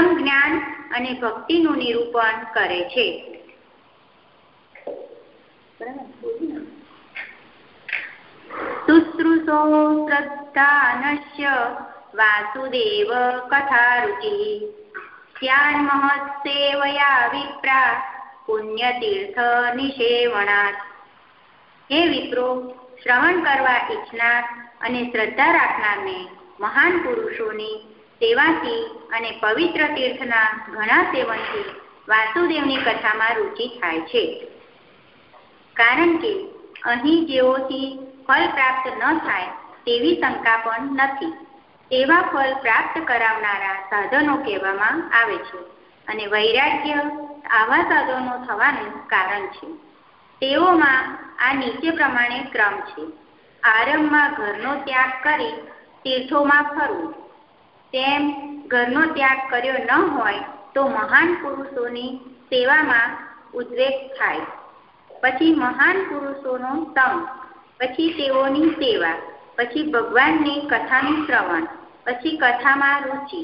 ઉત્તમ જ્ઞાન અને ભક્તિનું નિરૂપણ કરે છે. શુશ્રુષો શ્રદ્ધાનશ્ય વાસુદેવ કથારુચિ. સ્યાન મહત્સેવયા વિપ્રા પુણ્યતીર્થ નિષેવણાત. હે વિપ્રો, શ્રવણ કરવા ઈચ્છનાર અને શ્રદ્ધા રાખનારને મહાન પુરુષોની સેવાથી અને પવિત્ર તીર્થના ઘણા સેવનથી વાસુદેવની કથામાં રુચિ થાય છે. કારણ કે અહીં જેઓથી ફળ પ્રાપ્ત ન થાય તેવી શંકા પણ નથી. તેવા ફળ પ્રાપ્ત કરાવનારા સાધનો કહેવામાં આવે છે અને વૈરાગ્ય આવા સાધનો થવાનું કારણ છે. તેઓમાં આ નીચે પ્રમાણે ક્રમ છે. આરંભમાં ઘરનો ત્યાગ કરી તીર્થોમાં ફરવું. તેમ ઘરનો ત્યાગ કર્યો ન હોય તો મહાન પુરુષોની સેવામાં ઉદ્વેગ થાય. પછી મહાન પુરુષોનો સંગ પછી તેઓની સેવા, પછી ભગવાનની કથાનું શ્રવણ, પછી કથામાં રુચિ,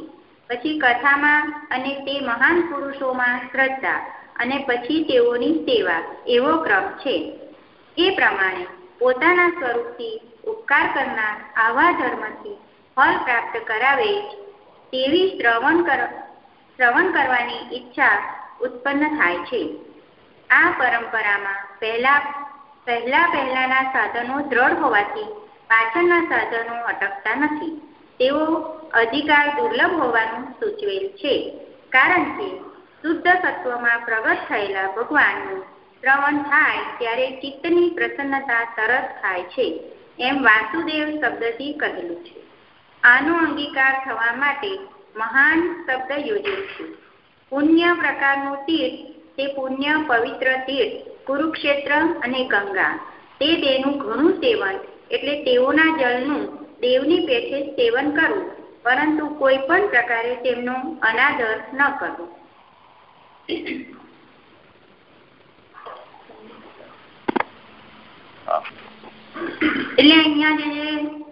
પછી કથામાં અને તે મહાન પુરુષોમાં શ્રદ્ધા અને પછી તેઓની સેવા, એવો ક્રમ છે. એ પ્રમાણે પોતાના સ્વરૂપથી ઉપકાર કરનાર આવા ધર્મથી ફળ પ્રાપ્ત કરાવે તેવી શ્રવણ કર, શ્રવણ કરવાની ઈચ્છા ઉત્પન્ન થાય છે. આ પરંપરામાં પહેલા પહેલા પહેલાના સાધનો દ્રઢ હોવાથી પાછળના સાધનો અટકતા નથી. તેઓ અધિકાર દુર્લભ હોવાનું સૂચવેલ છે. કારણ કે શુદ્ધ સત્વમાં પ્રગટ થયેલા ભગવાનનું શ્રવણ થાય ત્યારે ચિત્તની પ્રસન્નતા તરત થાય છે, એમ વાસુદેવ શબ્દથી કહેલું છે. આનો અંગીકાર થવા માટે મહાન શબ્દ યોજે છે. પુણ્ય પ્રકારનું તીર્થ તે પુણ્ય પવિત્ર તીર્થ કુરુક્ષેત્ર અને ગંગા. તે બેનું ઘણું સેવન એટલે તેઓના જળનું દેવની પેઠે સેવન કરવું પરંતુ કોઈ પણ પ્રકારે તેમનો અનાદર ન કરવો. એટલે અહીંયા જે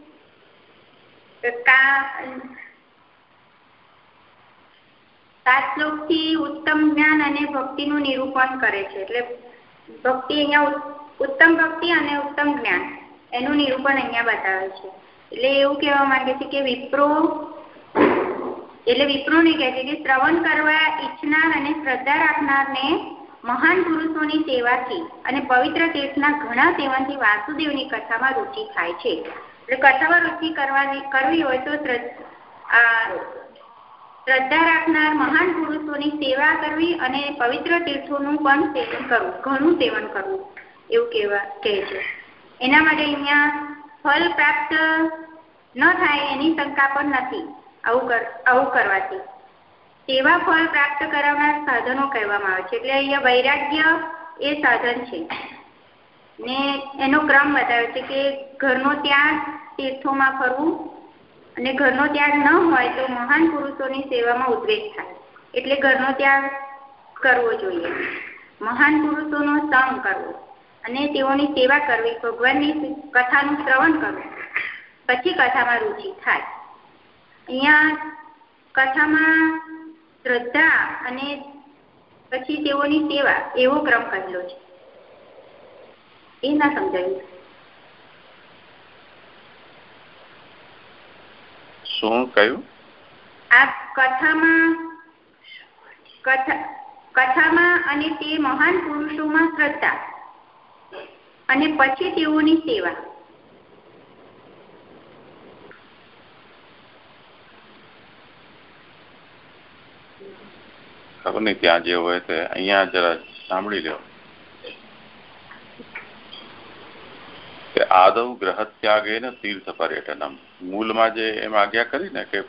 શ્લોકથી ઉત્તમ જ્ઞાન અને ભક્તિનું નિરૂપણ કરે છે. એટલે ભક્તિ અહિયાં ઉત્તમ ભક્તિ અને ઉત્તમ જ્ઞાન, એનું નિરૂપણ અહિયાં બતાવે છે. એટલે એવું કહેવા માંગે છે કે વિપ્રો, એટલે વિપ્રોને કહે છે કે શ્રવણ કરવા ઈચ્છનાર અને શ્રદ્ધા રાખનારને મહાન પુરુષોની સેવાથી અને પવિત્ર તીર્થના ઘણા સેવનથી વાસુદેવની કથામાં રુચિ થાય છે. કથામાં રુચિ કરવાની, કરવી હોય તો શ્રદ્ધા રાખનાર મહાન પુરુષોની સેવા કરવી અને પવિત્ર તીર્થોનું પણ સેવન કરવું, ઘણું સેવન કરવું, એવું કહેવા, કહે છે. એના માટે અહીંયા ફળ પ્રાપ્ત ન થાય એની શંકા પણ નથી, આવું કર, આવું કરવાથી. તેવા ફળ પ્રાપ્ત કરાવનાર સાધનો કહેવામાં આવે છે, એટલે અહીંયા વૈરાગ્ય એ સાધન છે. ને એનો ક્રમ બતાવે છે કે ઘરનો ત્યાગ તીર્થોમાં ફરવું અને ઘરનો ત્યાગ ન હોય તો મહાન પુરુષોની સેવામાં ઉદ્વેગ થાય. એટલે ઘરનો ત્યાગ કરવો જોઈએ. મહાન પુરુષોનો સંગ કરવો અને તેઓની સેવા કરવી, ભગવાનની કથાનું શ્રવણ કરવું. પછી કથામાં રુચિ થાય. અહીંયા કથામાં શ્રદ્ધા અને પછી તેઓની સેવા એવો ક્રમ કહેલો છે. એ ના સમજાયું. શું કહ્યું? આ કથામાં કથા કથામાં અને તે મહાન પુરુષોમાં શ્રદ્ધા અને પછી તેઓની સેવા. ખબર નહીં ત્યાં જે હોય તે અહીંયા જરા સાંભળી લો કે આદવ ગ્રહ ત્યાગેન તીર્થ પર્યટનમ મૂળમાં જે એમ આજ્ઞા કરી ને કે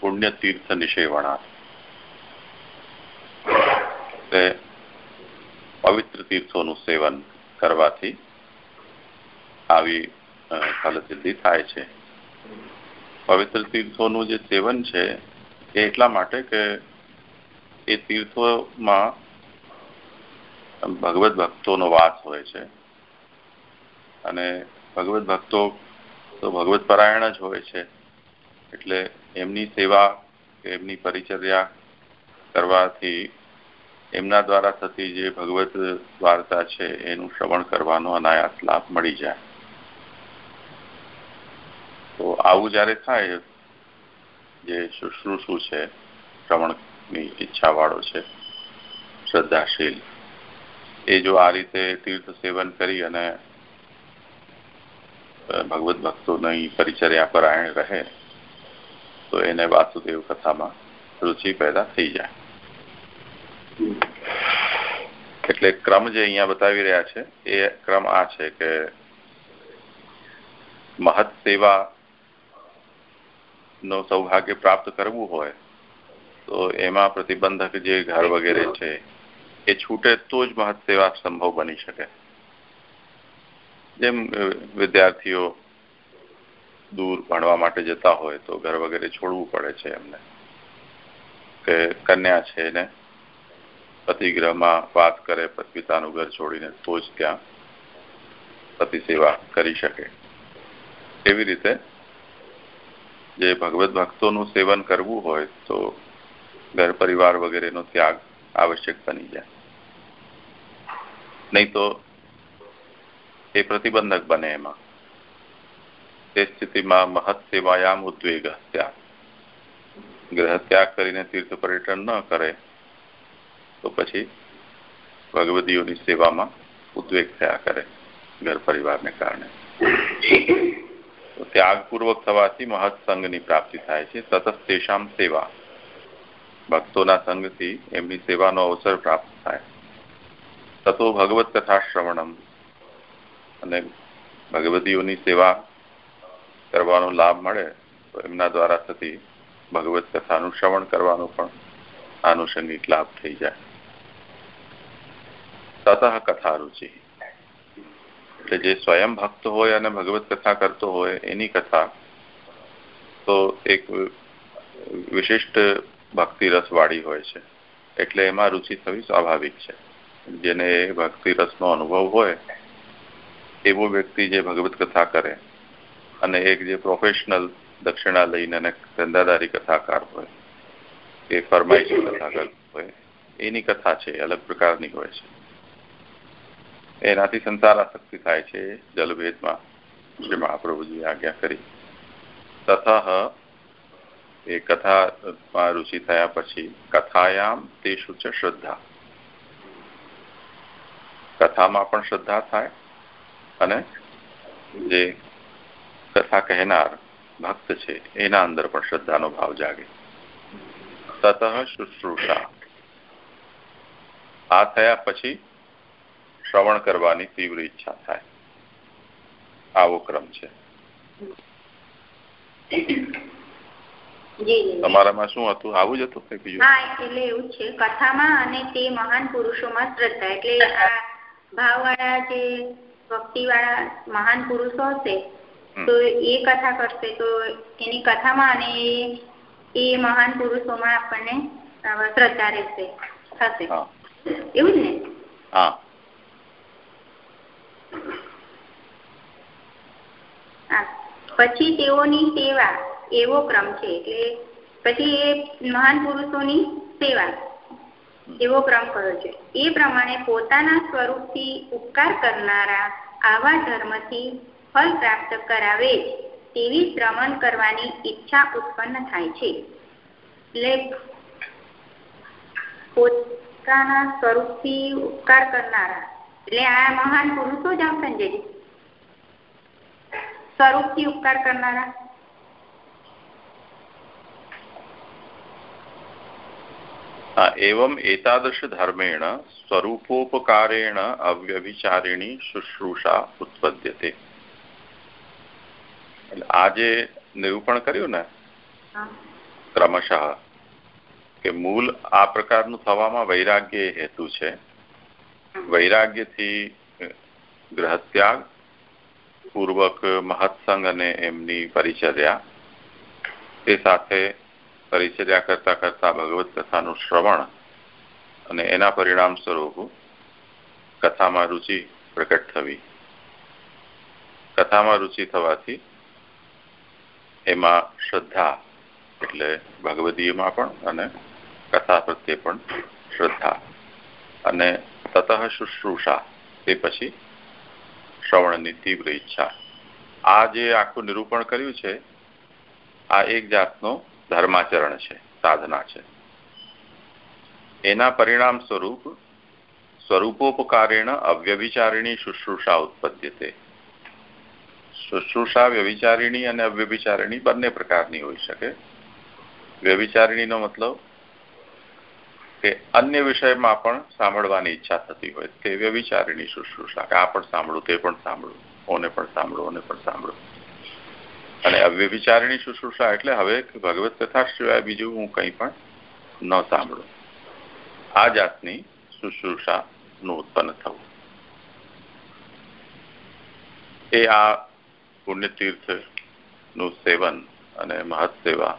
પુણ્ય તીર્થ નિષેવણા. પવિત્ર તીર્થોનું સેવન કરવાથી આવી ફલસિદ્ધિ થાય છે. પવિત્ર તીર્થોનું જે સેવન છે, એ એટલા માટે કે એ તીર્થોમાં ભગવત ભક્તોનો વાસ હોય છે. અને ભગવત ભક્તો તો ભગવત પરાયણ જ હોય છે. એટલે એમની સેવા એમની પરિચર્યા કરવાથી એમના દ્વારા થતી જે ભગવત વાર્તા છે, એનું શ્રવણ કરવાનો અનાયાસ લાભ મળી જાય. તો આવું જયારે થાય, જે શુશ્રુષુ છે, શ્રવણની ઈચ્છા વાળો છે, શ્રદ્ધાશીલ, એ જો આ રીતે તીર્થ સેવન કરી અને ભગવત ભક્તોની પરિચર્યા પરાયણ રહે, તો એને વાસુદેવ કથામાં રુચિ પેદા થઈ જાય. એટલે ક્રમ જે અહીંયા બતાવી રહ્યા છે, એ ક્રમ આ છે કે મહત સેવા નો સૌભાગ્ય પ્રાપ્ત કરવું હોય, તો એમાં પ્રતિબંધક જે ઘર વગેરે છે, એ છૂટે તો જ મહત સેવા સંભવ બની શકે. જેમ વિદ્યાર્થીઓ દૂર ભણવા માટે જતા હોય તો ઘર વગેરે છોડવું પડે છે એમને. કે કન્યા છે ને પતિગ્રહમાં વાત કરે, પિતાનું ઘર છોડીને તો જ ત્યાં પતિ સેવા કરી શકે. એવી રીતે જે ભગવત ભક્તોનું સેવન કરવું હોય તો ઘર પરિવાર વગેરેનો ત્યાગ આવશ્યક બની જાય. નહીં તો એ પ્રતિબંધક બને એમાં. તે સ્થિતિમાં મહત સેવાયામ ઉદ્વેગ ત્યાગ. ગ્રહ ત્યાગ કરીને તીર્થ પર્યટન ન કરે, તો પછી ભગવદીઓની સેવામાં ઉદ્વેગ થયા કરે ઘર પરિવારને કારણે. ત્યાગપૂર્વક થવાથી મહત પ્રાપ્તિ થાય છે. સતત તેષામ સેવા. ભક્તોના સંઘથી એમની સેવાનો અવસર પ્રાપ્ત થાય. તતો ભગવત કથા શ્રવણમ અને ભગવતીઓની સેવા કરવાનો લાભ મળે, તો એમના દ્વારા થતી ભગવત કથાનું શ્રવણ કરવાનો પણ આનુષંગિક લાભ થઈ જાય. તતઃ કથા રુચિ. એટલે જે સ્વયં ભક્ત હોય અને ભગવત કથા કરતો હોય, એની કથા તો એક વિશિષ્ટ ભક્તિ રસ વાળી હોય છે. એટલે એમાં રુચિ થવી સ્વાભાવિક છે. જેને ભક્તિ રસનો અનુભવ હોય એવો વ્યક્તિ જે ભગવત કથા કરે અને એક જે પ્રોફેશનલ દક્ષિણા લઈને અને ધંધાદારી કથાકાર હોય એ ફરમાઈશી કથાકાર હોય, એની કથા છે, અલગ પ્રકારની હોય છે. એનાથી સંસાર આસક્તિ થાય છે, જલભેદમાં. શ્રી મહાપ્રભુજી આજ્ઞા કરી. તથા એ કથામાં રુચિ થયા પછી કથાયામ તેષુ છે શ્રદ્ધા. કથામાં પણ શ્રદ્ધા થાય અને જે કથા કહેનાર ભક્ત છે એના અંદર પણ શ્રદ્ધાનો ભાવ જાગે. તત શુશ્રુષા. આ થયા પછી શ્રવણ કરવાની તીવ્ર ઈચ્છા થાય. આવો ક્રમ છે. તમારામાં શું હતું? આવું જ હતું કઈ બીજું? હા એટલે એવું છે. કથામાં અને તે મહાન પુરુષોમાં શ્રદ્ધા. એટલે આ ભાવવાળા જે ભક્તિ વાળા મહાન પુરુષો હશે તો એ કથા કરશે. તો એની કથામાં અને એ મહાન પુરુષોમાં આપણને શ્રદ્ધા રહેશે થશે. એવું જ ને? હા. પછી તેઓની સેવા એવો ક્રમ છે. એટલે પછી એ મહાન પુરુષોની સેવા. એવો ક્રમ કહ્યો છે. એ પ્રમાણે પોતાના સ્વરૂપથી ઉપકાર કરનારા આવા ધર્મથી ફળ પ્રાપ્ત કરાવે તેવી શ્રવણ કરવાની ઈચ્છા ઉત્પન્ન થાય છે. એટલે પોતાના સ્વરૂપથી ઉપકાર કરનારા. એટલે આ મહાન પુરુષો જ આવશે ને સ્વરૂપથી ઉપકાર કરનારા. एवं एतादृश धर्मेण स्वरूपोपकारेण अव्यभिचारिणी શુશ્રુષા ઉત્પદ્યતે આ જે નિરૂપણ કર્યું ને ક્રમશઃ કે મૂળ આ પ્રકારનું થવામાં વૈરાગ્ય હેતુ છે વૈરાગ્યથી ગ્રહત્યાગ પૂર્વક મહત્સંગ અને એમની પરિચર્યા તે સાથે પરિચર્યા કરતા કરતા ભગવત કથાનું શ્રવણ અને એના પરિણામ સ્વરૂપ કથામાં રુચિ પ્રકટ થવી. કથામાં રુચિ થવાથી એમાં શ્રદ્ધા એટલે ભગવદીયમાં પણ અને કથા પ્રત્યે પણ શ્રદ્ધા. અને તતઃ શુશ્રુષા તે પછી શ્રવણની તીવ્ર ઈચ્છા. આ જે આખું નિરૂપણ કર્યું છે, આ એક જાતનો ધર્માચરણ છે, સાધના છે. એના પરિણામ સ્વરૂપ સ્વરૂપોપકારેણ અવ્યભિચારિણી શુશ્રુષા ઉત્પદ્યતે. શુશ્રુષા વ્યભિચારિણી અને અવ્યભિચારિણી બંને પ્રકારની હોઈ શકે. વ્યભિચારિણીનો મતલબ કે અન્ય વિષયમાં પણ સાંભળવાની ઈચ્છા થતી હોય તે વ્યભિચારીની શુશ્રુષા. કે આ પણ સાંભળું, તે પણ સાંભળું, ઓને પણ સાંભળું, ઓને પણ સાંભળો. અને અવ્યભિચારીણી શુશ્રુષા એટલે હવે ભગવત કથા સિવાય બીજું હું કંઈ પણ ન સાંભળું. આ જાતની શુશ્રુષાનું ઉત્પન્ન થવું. એ આ પુણ્યતીર્થનું સેવન અને મહત સેવા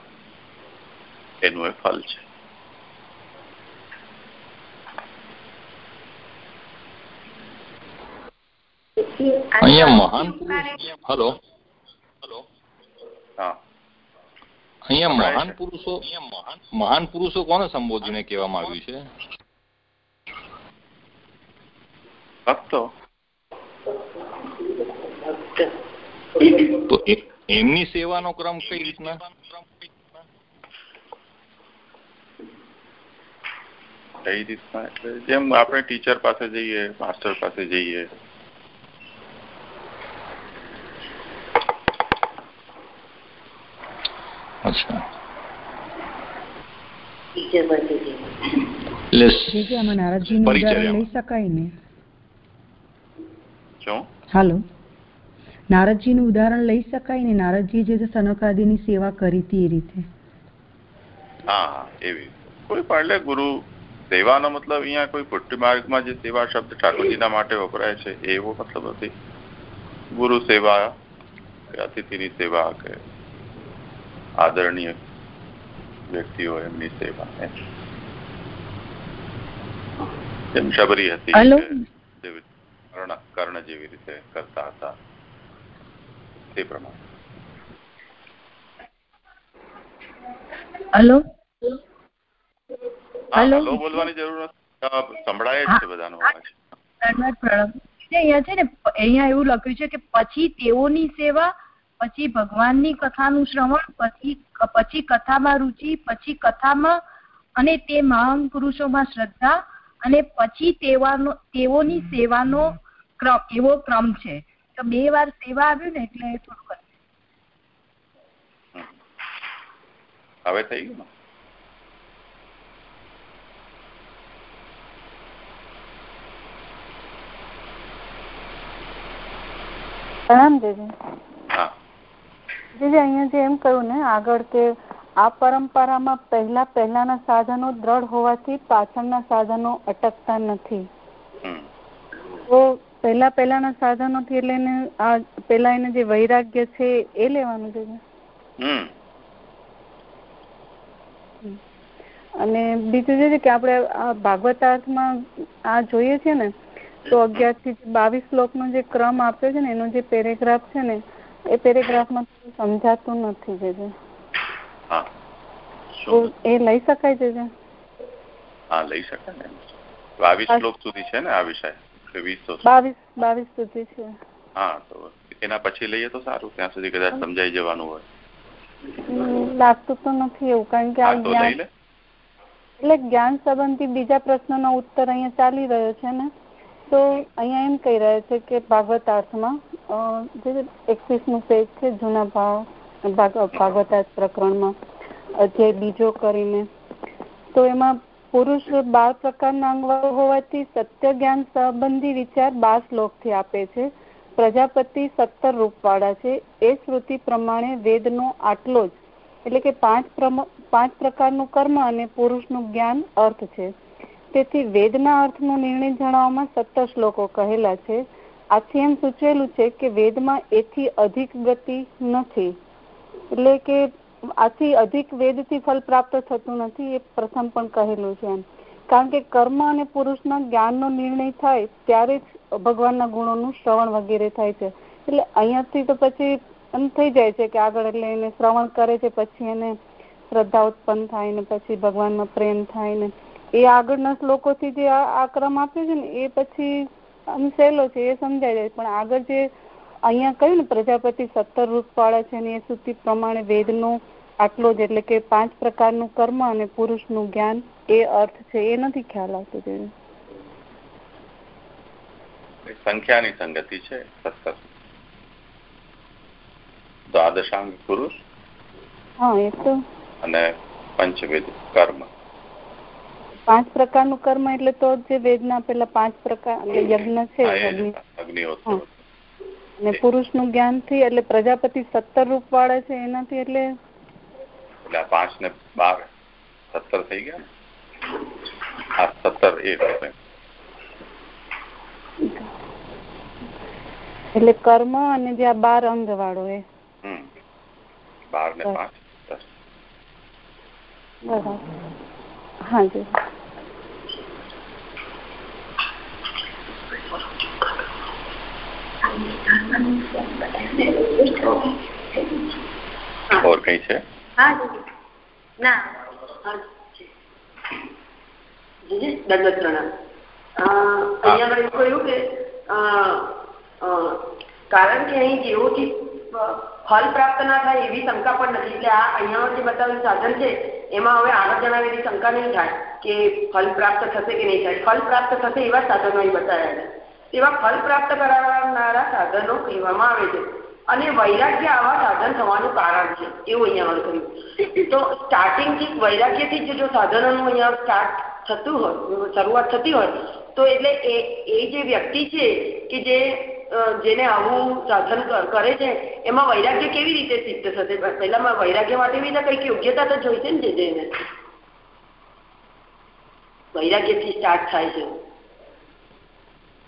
એનું એ ફલ છે. અહીંયા મહાન હલો. અહીંયા મહાન પુરુષો મહાન પુરુષો કોને સંબોધીને કહેવામાં આવ્યું છે? ભક્તો. તો એમની સેવાનો ક્રમ કઈ રીતના? કઈ રીતના? એટલે જેમ આપણે ટીચર પાસે જઈએ માસ્ટર પાસે જઈએ અચ્છા. નારદજી નું? ઉદાહરણ લઈ શકાય ને? નારદજી જે સનકાદિની સેવા કરી હતી એ રીતે. હા એવી. કોઈ પણ એટલે ગુરુ સેવાનો મતલબ અહીંયા કોઈ પુટ્ટી માર્ગમાં જે સેવા શબ્દ ઠાકોરજીના માટે વપરાય છે એવો મતલબ નથી. ગુરુ સેવા અતિથિની સેવા કે આદરણીય વ્યક્તિઓ એમની સેવા જેમ શબરી હતી કર્ણ જેવી રીતે કરતા હતા તે પ્રમાણે હલો હલો બોલવાની જરૂર નથી સંભળાય જ છે બધાનો અવાજ અહીંયા છે ને અહીંયા એવું લખ્યું છે કે પછી તેઓની સેવા પછી ભગવાનની કથાનું શ્રવણ પછી પછી કથામાં રુચિ પછી કથામાં અને તે મહાન પુરુષોમાં શ્રદ્ધા અને પછી તેવાનો તેઓની સેવાનો ક્રમ એવો ક્રમ છે. તો બે વાર સેવા આવ્યું ને એટલે થોડું હવે થઈ ગયું પ્રણામ દેવી. જે અહીંયા જે એમ કહ્યું ને આગળ કે આ પરંપરામાં પહેલા પહેલાના સાધનો દ્રઢ હોવાથી પાછળના સાધનો અટકતા નથી. તો પહેલા પહેલાના સાધનોથી એટલે એને આ પેલા એને જે વૈરાગ્ય છે એ લેવાનું છે અને બીજું જે છે કે આપણે આ ભાગવતાર્થમાં આ જોઈએ છે ને તો અગિયારથી બાવીસ શ્લોક નો જે ક્રમ આપ્યો છે ને એનો જે પેરેગ્રાફ છે ને એ પેરેગ્રાફમાં સમજાતું નથી જે એ લઈ શકાય છે હા લઈ શકાય ને. બાવીસ શ્લોક સુધી છે ને આ વિષય? બાવીસ બાવીસ સુધી છે. હા તો એના પછી લઈએ તો સારું ત્યાં સુધી કદાચ સમજાઈ જવાનું હોય. લાગતું તો નથી એવું કારણ કે આ જ્ઞાન એટલે જ્ઞાન સંબંધી બીજા પ્રશ્નનો ઉત્તર અહીંયા ચાલી રહ્યો છે ને? તો અહીંયા એમ કહી રહ્યા છે કે ભાગવતાર્થમાં જે એકવીસમું પેજ છે, જૂના ભાવ ભાગવતાર્થ પ્રકરણમાં, અધ્યાય બીજો કરીને, તો એમાં પુરુષ બાર પ્રકારના અંગ હોવાથી સત્ય જ્ઞાન સંબંધી વિચાર બાર શ્લોકથી આપે છે. પ્રજાપતિ સત્તર રૂપવાળા છે. એ શ્રુતિ પ્રમાણે વેદનો આટલો જ. એટલે કે પાંચ પાંચ પ્રકારનું કર્મ અને પુરુષનું જ્ઞાન અર્થ છે. તેથી વેદના અર્થનો નિર્ણય જણાવવામાં સત્તર શ્લોકો કહેલા છે. આથી એમ સૂચવેલું છે કે વેદમાં એથી અધિક ગતિ નથી. એટલે કે આથી અધિક વેદથી ફળ પ્રાપ્ત થતું નથી એ પ્રથમ પણ કહેલું છે એમ. કારણ કે કર્મ અને પુરુષના જ્ઞાનનો નિર્ણય થાય ત્યારે જ ભગવાનના ગુણોનું શ્રવણ વગેરે થાય છે. એટલે અહીંયાથી તો પછી એમ થઈ જાય છે કે આગળ એટલે એને શ્રવણ કરે છે, પછી એને શ્રદ્ધા ઉત્પન્ન થાય ને પછી ભગવાનમાં પ્રેમ થાય ને એ આગળના શ્લોકોથી જે આ ક્રમ આપ્યો છે ને એ પછી આમ સહેલો છે એ સમજાય જાય. પણ આગળ જે અહીંયા કહ્યું ને પ્રજાપતિ સત્તર રૂપવાળા છે ને એ સુધી પ્રમાણે વેદનો આટલો જ એટલે કે પાંચ પ્રકારનું કર્મ અને પુરુષનું જ્ઞાન એ અર્થ છે એ નથી ખ્યાલ આવતો જોઈએ સંખ્યાની સંગતિ છે સત્તર. દ્વાદશાંગ પુરુષ હા એ તો. અને પંચવેદ કર્મ. પાંચ પ્રકારનું કર્મ એટલે તો જે વેદના પેલા પાંચ પ્રકાર યજ્ઞ છે અને પુરુષનું જ્ઞાનથી એટલે પ્રજાપતિ સત્તર રૂપ વાળા છે એનાથી એટલે એટલે પાંચ ને બાર સત્તર થઈ ગયા સત્તર એ એટલે કર્મ અને જે આ બાર અંગ વાળો એ. બાર ને પાંચ બરાબર. હા જી. ઓર કઈ છે? ना ના દંડવત પ્રણામ અહીંયા એવું કહ્યું કે કારણ કે અહીં જેઓથી ફલ પ્રાપ્ત ના થાય એવી શંકા પણ નથી. એટલે આ અહીંયા જે બતાવેલું સાધન છે એમાં હવે આગળ જણાવેલી શંકા નહીં થાય કે ફલ પ્રાપ્ત થશે કે નહીં થાય. ફલ પ્રાપ્ત થશે એવા સાધનો અહીં બતાવ્યા છે. એવા ફલ પ્રાપ્ત કરાવનારા સાધનો કહેવામાં આવે છે. અને વૈરાગ્ય આવા સાધન થવાનું કારણ છે. એવું અહીંયા આગળ કહ્યું. તો સ્ટાર્ટિંગથી વૈરાગ્યથી જ જો સાધનોનું અહીંયા સ્ટાર્ટ થતું હોય શરૂઆત થતી હોય, તો એટલે એ એ જે વ્યક્તિ છે કે જે જેને આવું સાધન કરે છે, એમાં વૈરાગ્ય કેવી રીતે સિદ્ધ થશે? પહેલામાં વૈરાગ્ય માટે બી કંઈક યોગ્યતા તો જોઈશે ને જે, જેને. વૈરાગ્યથી સ્ટાર્ટ થાય છે.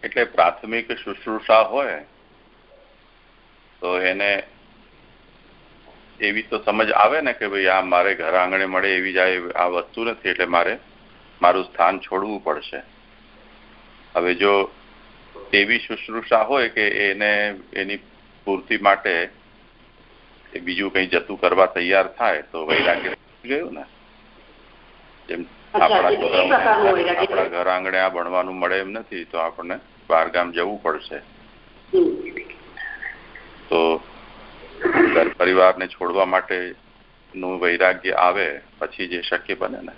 એટલે પ્રાથમિક શુશ્રુષા હોય તો એને એવી તો સમજ આવે ને કે ભાઈ આ મારે ઘર આંગણે મળે એવી જાય આ વસ્તુ નથી એટલે મારે મારું સ્થાન છોડવું પડશે. હવે જો એવી શુશ્રુષા હોય કે એને એની પૂર્તિ માટે બીજું કંઈ જતું કરવા તૈયાર થાય તો વૈરાગ્ય ગયું ને. જેમ આપણા ઘર આંગણે આ ભણવાનું મળે એમ નથી તો આપણને બહારગામ જવું પડશે. તો ઘર પરિવારને છોડવા માટે નું વૈરાગ્ય આવે પછી જે શક્ય બને ને.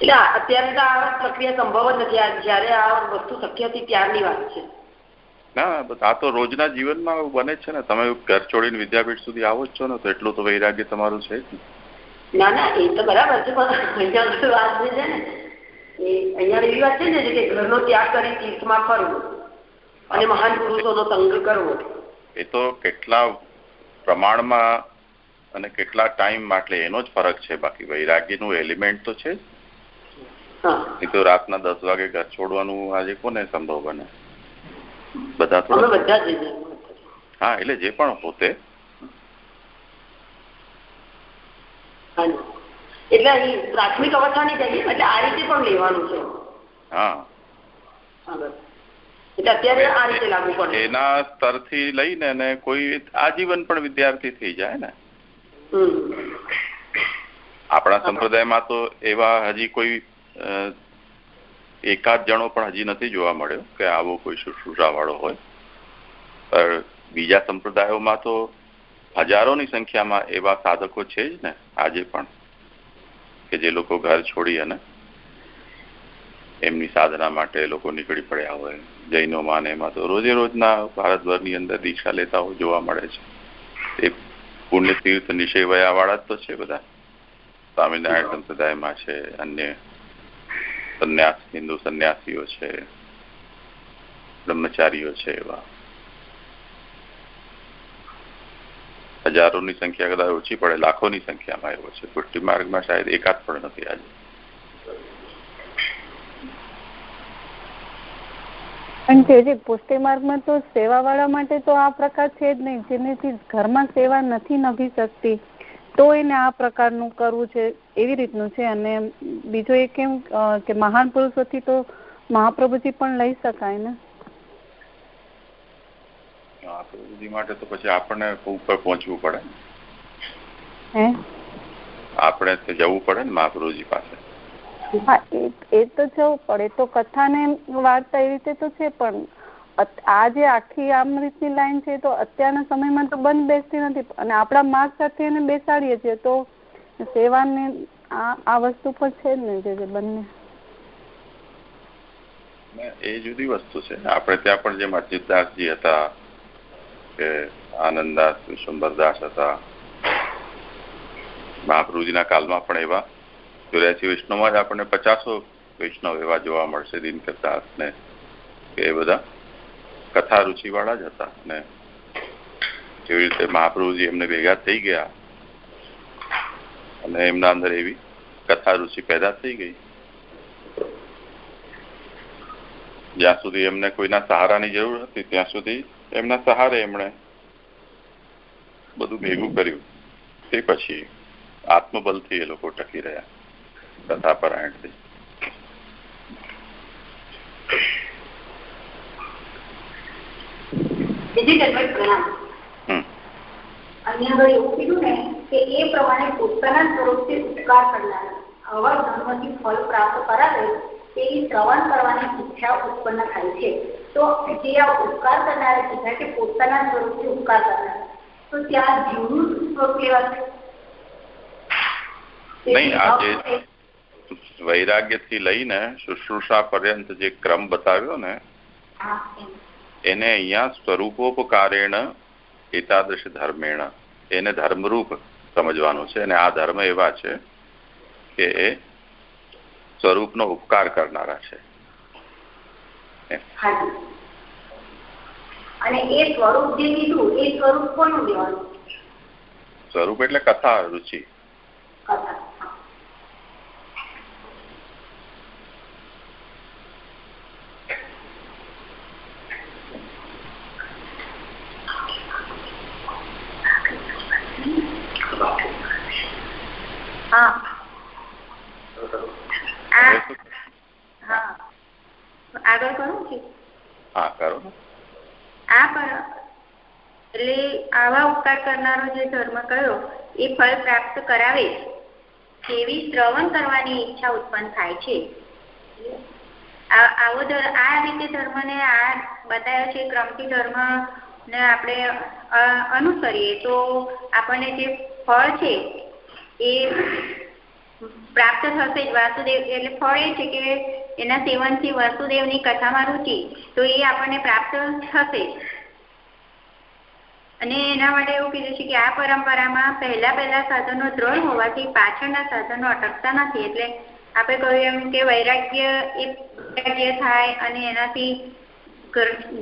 એટલે અત્યારે તો આ પ્રક્રિયા સંભવ જ નથી. જયારે આ વસ્તુ શક્ય હતી ત્યારની વાત છે. ના આ તો રોજના જીવનમાં બને છે ને. તમે ઘર છોડીને વિદ્યાપીઠ સુધી આવો જ છો ને તો એટલું તો વૈરાગ્ય તમારું છે ના. ના એ તો બરાબર છે પણ અહીંયા વાત છે ને એ અહીંયા એવી વાત છે ને કે ઘરનો ત્યાગ કરી તીર્થમાં ફરવું અને મહાન પુરુષોનો સંગ કરવો. એ તો કેટલા પ્રમાણમાં અને કેટલા ટાઈમ માટે એનો જ ફરક છે બાકી વૈરાગ્યનું એલિમેન્ટ તો છે એ તો રાતના દસ વાગે ઘર છોડવાનું આજે કોને સંભવ બને? બધા થોડા હા એટલે જે પણ પોતે એટલે અહીં પ્રાથમિક અવસ્થાની જઈએ એટલે આ રીતે પણ લેવાનું છે. એટલે અત્યારે આ રીતે લાગુ પડે. એના સ્તરથી લઈને ને કોઈ આજીવન પણ વિદ્યાર્થી થઈ જાય ને? આપણા સંપ્રદાયમાં તો એવા હજી કોઈ એકાદ જણો પણ હજી નથી જોવા મળ્યો કે આવો કોઈ શુશ્રુષા વાળો હોય. પણ બીજા સંપ્રદાયોમાં તો હજારોની સંખ્યામાં એવા સાધકો છે જ ને આજે પણ, કે જે લોકો ઘર છોડી અને એમની સાધના માટે લોકો નીકળી પડ્યા હોય. જૈનો માને એમાં તો રોજે રોજના ભારતભરની અંદર દીક્ષા લેતા જોવા મળે છે. એ પુણ્ય તીર્થ વાળા જ તો છે બધા. સ્વામિનારાયણ સંપ્રદાયમાં છે, અન્ય સંન્યાસ, હિન્દુ સંન્યાસીઓ છે, બ્રહ્મચારીઓ છે એવા. હજારોની સંખ્યા કદાચ ઓછી પડે, લાખોની સંખ્યામાં એવો છે. પુષ્ટિ માર્ગમાં શાયદ એકાદ પણ નથી આજે પણ જે પુષ્ટિ માર્ગમાં તો સેવા વાળા માટે તો આ પ્રકાર છે જ નહીં. જેનેથી ઘરમાં સેવા નથી નભી શકતી, તો એને આ પ્રકારનું કરવું છે, એવી રીતનું છે. અને બીજો એક કેમ કે મહાન પુરુષોથી તો મહાપ્રભુજી પણ લઈ શકાય ને? મહાપ્રભુજી માટે તો પછી આપણને ઉપર પહોંચવું પડે. આપણે જવું પડે ને મહાપ્રભુજી પાસે. હા એ તો જવું પડે. તો કથા ને વાર્તા એ રીતે તો છે પણ આ જે આખી આમ રીતની લાઈન છે તો અત્યારના સમયમાં તો બંધ બેસતી નથી. અને આપણા માર્ગ સાથે એને બેસાડીએ છીએ તો સેવાને આ વસ્તુ પર છે ને જે બંને. એ જુદી વસ્તુ છે. આપણે ત્યાં પણ જેમ અચ્યુતદાસજી હતા કે આનંદાસ વિશ્વંભરદાસ હતા મહાપ્રભુજીના કાલમાં પણ એવા ચોર્યાસી વૈષ્ણવમાં જ આપણને પચાસો વૈષ્ણવ એવા જોવા મળશે દિનકરદાસ ને એ બધા કથા રુચિ વાળા જ હતા અને જેવી રીતે મહાપ્રભુજી એમને ભેગા થઈ ગયા અને એમના અંદર એવી કથા રુચિ પેદા થઈ ગઈ જ્યાં સુધી એમને કોઈના સહારાની જરૂર હતી ત્યાં સુધી એમના સહારે એમણે બધું ભેગું કર્યું. તે પછી આત્મબલથી એ લોકો ટકી રહ્યા કથા પરાયણથી અહીંયા એવું કીધું ને કે એ પ્રમાણે પોતાના સ્વરૂપથી ઉપકાર કરનાર આવા ધર્મથી ફળ પ્રાપ્ત કરાવે તેવી શ્રવણ કરવાની ઈચ્છા ઉત્પન્ન થાય છે. તો જે આ ઉપકાર કરનારે કીધા કે પોતાના સ્વરૂપથી ઉપકાર કરનારા. તો ત્યાં જીવનું સ્વરૂપ લેવાશે નહીં આ જે વૈરાગ્યથી લઈને શુશ્રુષા પર્યંત જે ક્રમ બતાવ્યો ને એને અહીંયા સ્વરૂપોપકારેણ એતાદૃશ ધર્મેણ. એને ધર્મરૂપ સમજવાનું છે. અને આ ધર્મ એવા છે કે એ સ્વરૂપનો ઉપકાર કરનારા છે. અને એ સ્વરૂપ જે લીધું એ સ્વરૂપ કોનું લેવાનું? સ્વરૂપ એટલે કથા રુચિ. કથા આગળ કરું કે હા કરો આ પર એટલે આવા ઉપકાર કરનારો જે ધર્મ કયો, એ ફળ પ્રાપ્ત કરાવે તેવી શ્રવણ કરવાની ઈચ્છા ઉત્પન્ન થાય છે. આવો આ રીતે ધર્મને આ બતાવ્યો છે, ક્રમથી ધર્મ ને આપણે અનુસરીએ, તો આપણને જે ફળ છે એ પ્રાપ્ત થશે જ. વાસુદેવ એટલે ફળ એ છે કે એના સેવનથી વાસુદેવની કથામાં રુચિ, તો એ આપણને પ્રાપ્ત થશે અને એના માટે એવું કીધું છે કે આ પરંપરામાં પહેલા પહેલા સાધનો દ્રઢ હોવાથી પાછળના સાધનો અટકતા નથી. એટલે આપણે કહ્યું એમ કે વૈરાગ્ય એ વૈરાગ્ય થાય અને એનાથી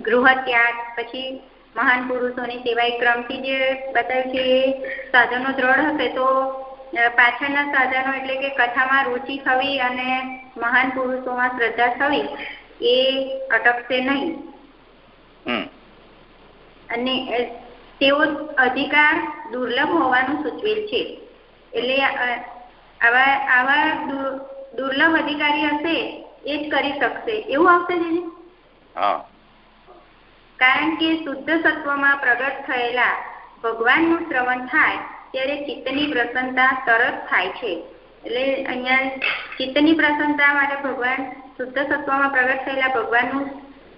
ગૃહ ત્યાગ પછી મહાન પુરુષોની સેવા ક્રમથી જે બતાવ્યું છે એ સાધનો દ્રઢ હશે તો પાછળના સાધનો એટલે કે કથામાં રુચિ થવી અને મહાન પુરુષોમાં શ્રદ્ધા થવી એ અટકશે નહીં. અને તેઓ અધિકાર દુર્લભ હોવાનું સૂચવેલ છે. એટલે આવા આવા દુર્લભ અધિકારી હશે એ જ કરી શકશે. એવું આવશે દીદી કારણ કે શુદ્ધ સત્વમાં પ્રગટ થયેલા ભગવાનનું શ્રવણ થાય ત્યારે ચિત્તની પ્રસન્નતા તરત થાય છે. એટલે અહીંયા ચિત્તની પ્રસન્નતા માટે ભગવાન શુદ્ધ સત્વમાં પ્રગટ થયેલા ભગવાનનું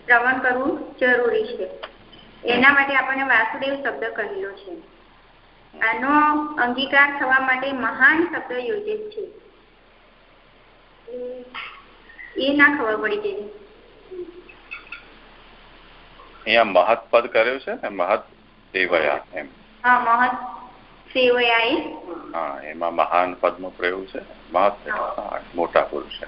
શ્રવણ કરવું જરૂરી છે. એના માટે આપણને વાસુદેવ શબ્દ કહેલો છે. આનો અંગીકાર થવા માટે મહાન શબ્દ યોજિત છે. એ ના ખબર પડી ગઈ. અહીંયા મહત પદ કર્યો છે ને મહત સેવયા એમ. હા મહત હા એમાં મહાન પદનો પ્રયોગ છે. મોટા પુરુષ. છે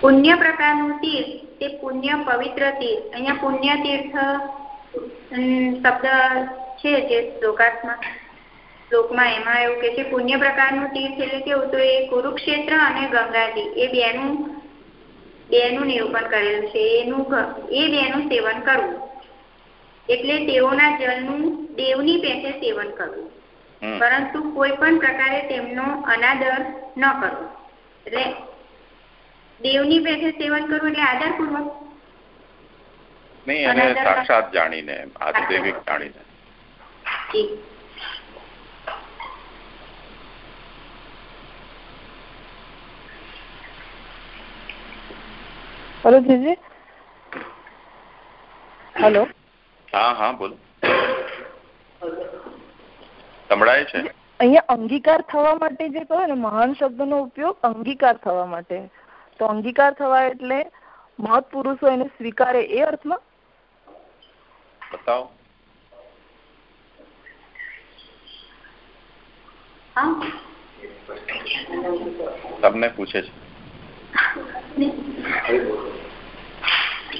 પુણ્ય પ્રકારનું તીર્થ તે પુણ્ય પવિત્ર તીર્થ. અહીંયા પુણ્ય તીર્થ શબ્દ છે જે શ્લોકાત્મક શ્લોકમાં એમાં એવું કે છે પુણ્ય પ્રકારનું તીર્થ એટલે કેવું? તો એ કુરુક્ષેત્ર અને ગંગાજી. એ બેનું બેનું નિરૂપણ કરેલું છે. એનું એ બેનું સેવન કરવું. એટલે તેઓના જળનું દેવની પેઠે સેવન કરવું. પરંતુ કોઈ પણ પ્રકારે તેમનો અનાદર ન કરવો. એટલે દેવની પેઠે સેવન કરવું એટલે આદરપૂર્વક નહીં સાક્ષાત જાણીને આદિદેવિક જાણીને. હલો જીજી. હલો. હા હા બોલો. સંભળાય છે? અહીંયા અંગીકાર થવા માટે જે કહો ને મહાન શબ્દનો ઉપયોગ અંગીકાર થવા માટે. તો અંગીકાર થવા એટલે મહત પુરુષો એને સ્વીકારે એ અર્થમાં? બતાવો. તમને પૂછે છે.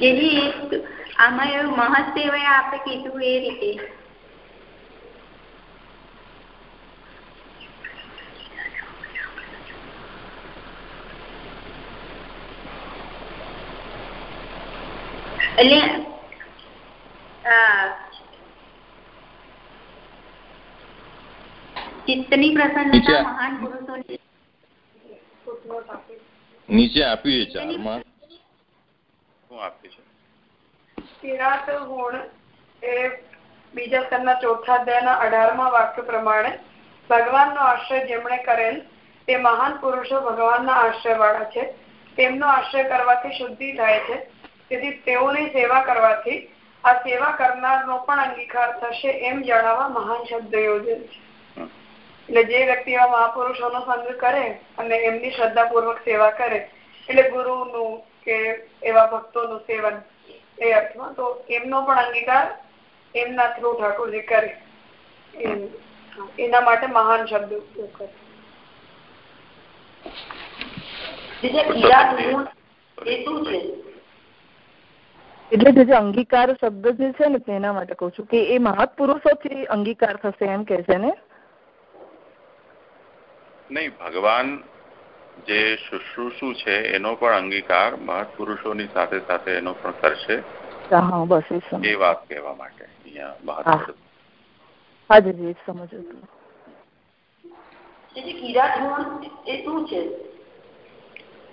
એની આમાં એવું મહત્વ આપણે કીધું એ રીતે. એટલે ચિત્તની પ્રસન્નતા મહાન પુરુષોની નીચે આપ્યું છે ચારમાં. શું આપ્યું છે. વિરાટ ગુણ એ બીજા સ્તરના ચોથા અધ્યાયના અઢારમા વાક્ય પ્રમાણે ભગવાનનો આશ્રય જેમણે કરેલ તે મહાન પુરુષો ભગવાનના આશ્રય વાળા છે. તેમનો આશ્રય કરવાથી શુદ્ધિ થાય છે. તેથી તેઓની સેવા કરવાથી આ સેવા કરનારનો પણ અંગીકાર થશે એમ જણાવવા મહાન શબ્દ યોજેલ છે. એટલે જે વ્યક્તિ એવા મહાપુરુષોનો સંગ કરે અને એમની શ્રદ્ધાપૂર્વક સેવા કરે, એટલે ગુરુનું કે એવા ભક્તોનું સેવન એ અર્થમાં, તો એમનો પણ અંગીકાર એમના થ્રુ ઠાકોરજી કરે. એના માટે મહાન શબ્દ ઉપયોગ કરે. એટલે જે અંગીકાર શબ્દ જે છે ને તેના માટે કહું છું કે એ મહાપુરુષોથી અંગીકાર થશે એમ કે છે ને? નહીં ભગવાન જે શુશ્રુષુ છે એનો પણ અંગીકાર મહત્પુરુષોની સાથે સાથે એનો પણ કરશે. એ વાત કહેવા માટે સમજો એ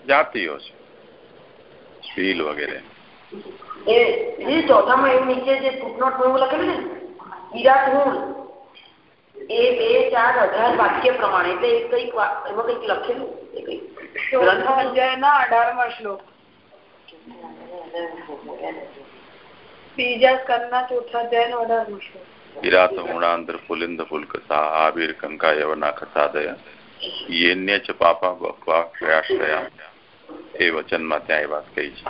જાતિઓ છે. શીલ વગેરે. એ ચોથામાં એવું નીચે જે ફૂટનોટ એવું લખેલું છે વિરાટ ગુણ એ બે ચાર અઢાર વાક્ય પ્રમાણે એટલે કંઈક એમાં કંઈક લખેલું એ કંઈક અધ્યાયના શ્લોક. બીજા સ્કંદના ચોથા અધ્યાયનો અઢારમો શ્લોક. વિરાટ ગુણાંતર પુલિંદ પુલકસા આવિર કંકા યવના યેન્ય ચ પાપા બપવા ક્ષયાશ્રયા એ વચનમાં ત્યાં એ વાત કહી છે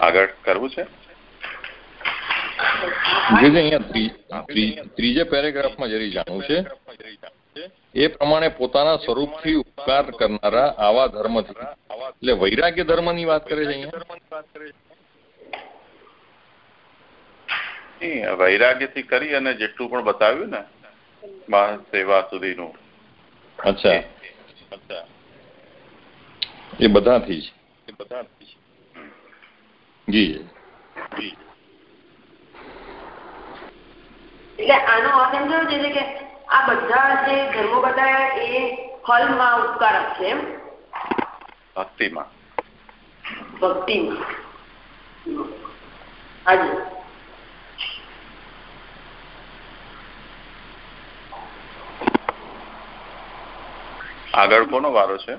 આગળ કરવું છે? ત્રીજા પેરેગ્રાફમાં જરી જાણવું છે. એ પ્રમાણે પોતાના સ્વરૂપથી ઉપકાર કરનારા આવા ધર્મ એટલે વૈરાગ્ય ધર્મની વાત કરે છે અહીંયા? વૈરાગ્યથી કરી અને જેટલું પણ બતાવ્યું ને સેવા સુધીનું. અચ્છા. અચ્છા. એ બધાથી એ બધાથી જી. એટલે આનો અર્થ એમ થયો છે કે આ બધા જે ધર્મો બધા એ ફલમાં ઉપકારક છે એમ? ભક્તિમાં. ભક્તિમાં. હાજી. આગળ કોનો વારો છે?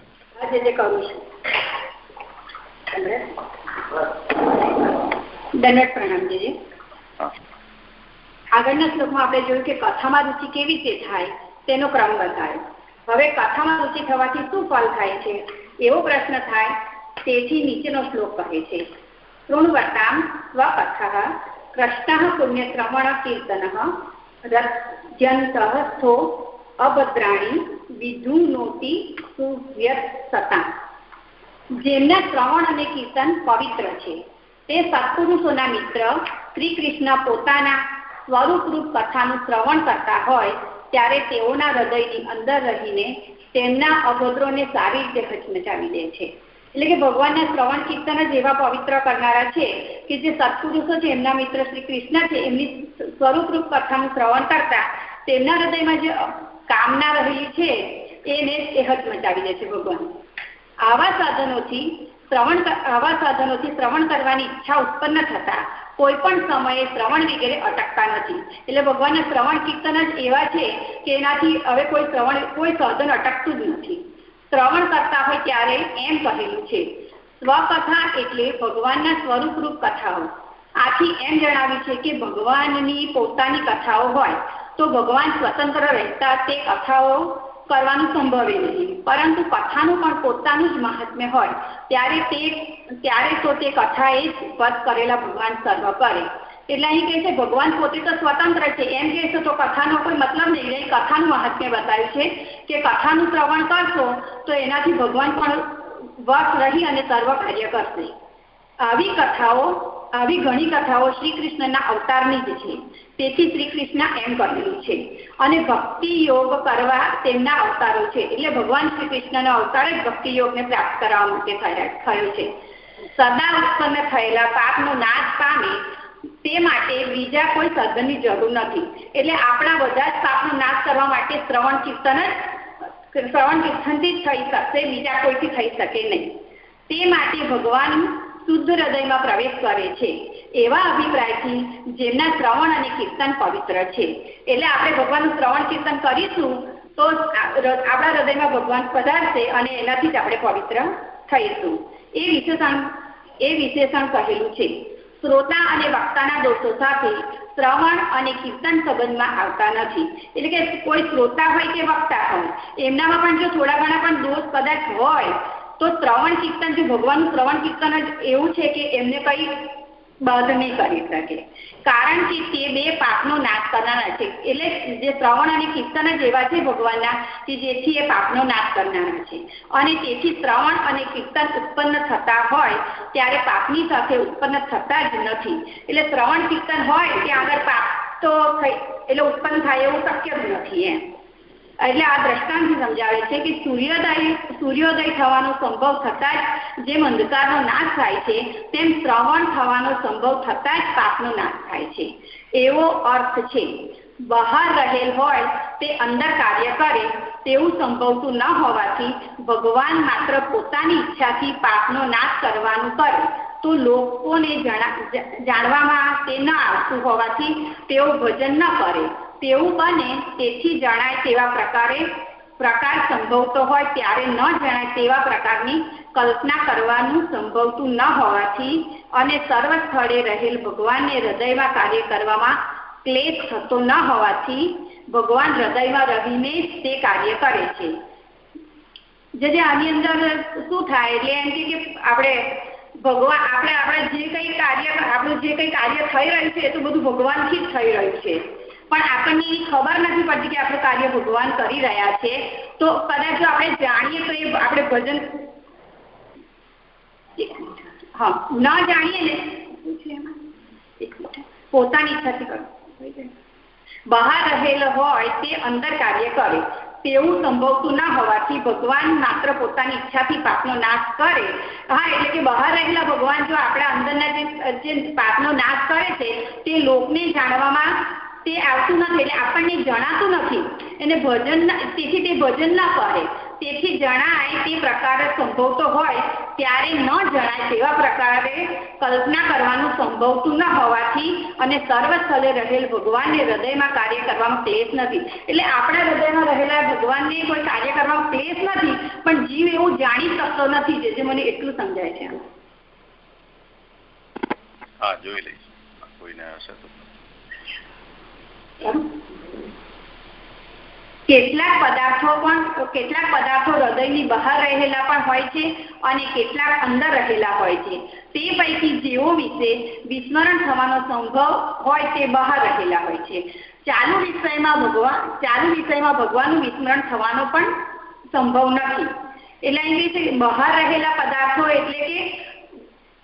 આગળના શ્લોકમાં આપણે જોયું કે કથામાં રુચિ કેવી રીતે થાય તેનો ક્રમ બતાવ્યો. હવે કથામાં રુચિ થવાથી શું ફળ થાય છે? એવો પ્રશ્ન થાય તેથી નીચેનો શ્લોક કહે છે. શૃણવતામ સ્વકથા કૃષ્ણ પુણ્યશ્રવણ કીર્તન રજ્યંતસ્થો અભદ્રાણી વિધુનોતી સુવ્યસતા જેમના શ્રવણ અને કીર્તન પવિત્ર છે. તે સત્પુરુષોના મિત્ર શ્રી કૃષ્ણ પોતાના સ્વરૂપરૂપ કથાનું શ્રવણ કરતા હોય, ત્યારે તેઓના હૃદયની અંદર રહીને તેમના અભદ્રોને સારી રીતે હચમચાવી દે છે. એટલે કે ભગવાનના શ્રવણ, કીર્તન જ એવા પવિત્ર કરનારા છે કે જે સત્પુરુષો છે, એમના મિત્ર શ્રી કૃષ્ણ છે, એમની સ્વરૂપરૂપ કથાનું શ્રવણ કરતા તેમના હૃદયમાં જે કામના રહેલી છે, એને એ હચમચાવી દે છે ભગવાન. આવા સાધનોથી શ્રવણ આવા સાધનોથી શ્રવણ કરવાની ઈચ્છા ઉત્પન્ન થતા કોઈ પણ સમયે શ્રવણ વગેરે અટકતા નથી. એટલે ભગવાનના શ્રવણ કીર્તન જ એવા છે કે એનાથી હવે કોઈ શ્રવણ, કોઈ સાધન અટકતું જ નથી. શ્રવણ કરતા હોય ત્યારે એમ કહેલું છે, સ્વકથા એટલે ભગવાનના સ્વરૂપરૂપ કથાઓ. આથી એમ જણાવ્યું છે કે ભગવાનની પોતાની કથાઓ હોય તો ભગવાન સ્વતંત્ર રહેતા તે કથાઓ કરવાનું સંભવે નહીં. પરંતુ કથાનું પણ પોતાનું જ મહાત્મ્ય હોય. ત્યારે તે, ત્યારે તો તે કથા એ વધ કરેલા ભગવાન સર્વ કરે એટલે અહીં કહે છે, ભગવાન પોતે તો સ્વતંત્ર છે. એમ કહે છે, તો કથાનો કોઈ મતલબ નહીં. એટલે કથાનું મહાત્મ્ય બતાવ્યું છે કે કથાનું શ્રવણ કરશો તો એનાથી ભગવાન પણ વશ રહી અને સર્વ કાર્ય કરશે. આવી કથાઓ, આવી ઘણી કથાઓ શ્રી કૃષ્ણના અવતારની જ છે. તેથી શ્રી કૃષ્ણ એમ કહેલું છે. અને ભક્તિ યોગ કરવા તેમના અવતારો છે. એટલે ભગવાન શ્રી કૃષ્ણનો અવતાર જ ભક્તિ યોગને પ્રાપ્ત કરવા માટે થયો છે. સદા ઉત્પન્ન થયેલા પાપનો નાશ પામે તે માટે બીજા કોઈ સાધનની જરૂર નથી. એટલે આપણા બધા જ પાપનો નાશ કરવા માટે શ્રવણ કીર્તન જ, શ્રવણ કીર્તનથી જ થઈ શકશે, બીજા કોઈથી થઈ શકે નહીં. તે માટે ભગવાન શુદ્ધ હૃદયમાં પ્રવેશ કરે છે. એવા અભિપ્રાયથી જેમના શ્રવણ અને કીર્તન પવિત્ર છે. એટલે આપણે ભગવાનનું શ્રવણ કીર્તન કરીશું, તો આપણા હૃદયમાં ભગવાન પધારશે અને એનાથી જ આપણે પવિત્ર થઈશું. એ વિશેષણ એ વિશેષણ કહેલું છે. શ્રોતા અને વક્તાના દોષો સાથે શ્રવણ અને કીર્તન સંબંધમાં આવતા નથી. એટલે કે કોઈ શ્રોતા હોય કે વક્તા હોય, એમનામાં પણ જો થોડા ઘણા પણ દોષ કદાચ હોય, તો શ્રવણ કીર્તન, જો ભગવાનનું શ્રવણ કીર્તન જ એવું છે કે એમને કઈ બંધ નહીં કરી શકે. કારણ કે તે બે પાપનો નાશ કરનારા છે. એટલે જે શ્રવણ અને કીર્તન જ એવા છે ભગવાનના કે જેથી એ પાપનો નાશ કરનારા છે. અને તેથી શ્રવણ અને કીર્તન ઉત્પન્ન થતા હોય ત્યારે પાપની સાથે ઉત્પન્ન થતા જ નથી. એટલે શ્રવણ કીર્તન હોય ત્યાં આગળ પાપ તો એટલે ઉત્પન્ન થાય એવું શક્ય જ નથી એમ. એટલે આ દ્રષ્ટાંત સમજાવે છે કે સૂર્યોદય સૂર્યોદય થવાનો સંભવ થતાં જ જે અંધકારનો નાશ થાય છે, તેમ શ્રવણ થવાનો સંભવ થતાં જ પાપનો નાશ થાય છે. એવો અર્થ છે, બહાર રહેલ હોય તે અંદર કાર્ય કરે તેવું સંભવતું ન હોવાથી ભગવાન માત્ર પોતાની ઈચ્છાથી પાપનો નાશ કરવાનું કરે. તો લોકોને જાણવામાં તે ન આવતું હોવાથી તેઓ ભજન ન કરે. તેવું બને તેથી જણાય તેવા પ્રકારે પ્રકાર સંભવતો હોય ત્યારે ન જણાય તેવા પ્રકારની કલ્પના કરવાનું સંભવતું ન હોવાથી અને સર્વ સ્થળે રહેલ ભગવાનને હૃદયમાં કાર્ય કરવામાં ક્લેશ થતો ન હોવાથી ભગવાન હૃદયમાં રહીને તે કાર્ય કરે છે. જે આની અંદર શું થાય? એટલે એમ કે આપણે ભગવાન આપણે આપણે જે કંઈ કાર્ય આપણું જે કંઈ કાર્ય થઈ રહ્યું છે તો બધું ભગવાનથી જ થઈ રહ્યું છે. પણ આપણને ખબર નથી પડતી કે આપણે કાર્ય ભગવાન કરી રહ્યા છે. તો કદાચ જો આપણે જાણીએ તો એ આપણે ભજન હા ન જાણીએ ને. પોતાની ઈચ્છાથી કરો. બહાર રહેલો હોય તે અંદર કાર્ય કરે. તેવું સંભવતું ના હોવાથી ભગવાન માત્ર પોતાની ઈચ્છાથી પાપનો નાશ કરે. હા એટલે કે બહાર રહેલા ભગવાન જો આપણા અંદરના જે પાપનો નાશ કરે છે તે લોકને જાણવામાં તે આવતું નથી એટલે આપણને જણાતું નથી. એને ભજન તેથી તે ભજન ના કરે. તેથી જણાય તે પ્રકારે સંભવતો હોય, ત્યારે ન જણાય તેવા પ્રકારે કલ્પના કરવાનું સંભવતું ન હોવાથી અને સર્વ સ્થળે રહેલ ભગવાનને હૃદયમાં કાર્ય કરવામાં ક્લેશ નથી. એટલે આપણા હૃદયમાં રહેલા ભગવાનને કોઈ કાર્ય કરવામાં ક્લેશ નથી, પણ જીવ એવું જાણી શકતો નથી જે મને એટલું સમજાય છે. કેટલાક પદાર્થો પણ, કેટલાક પદાર્થો હૃદયની બહાર રહેલા પણ હોય છે અને કેટલાક અંદર રહેલા હોય છે. તે પૈકી જેઓ વિશે વિસ્મરણ થવાનો સંભવ હોય તે બહાર રહેલા હોય છે. ચાલુ વિષયમાં ભગવાન, ચાલુ વિષયમાં ભગવાનનું વિસ્મરણ થવાનો પણ સંભવ નથી. એટલે અહીં બહાર રહેલા પદાર્થો એટલે કે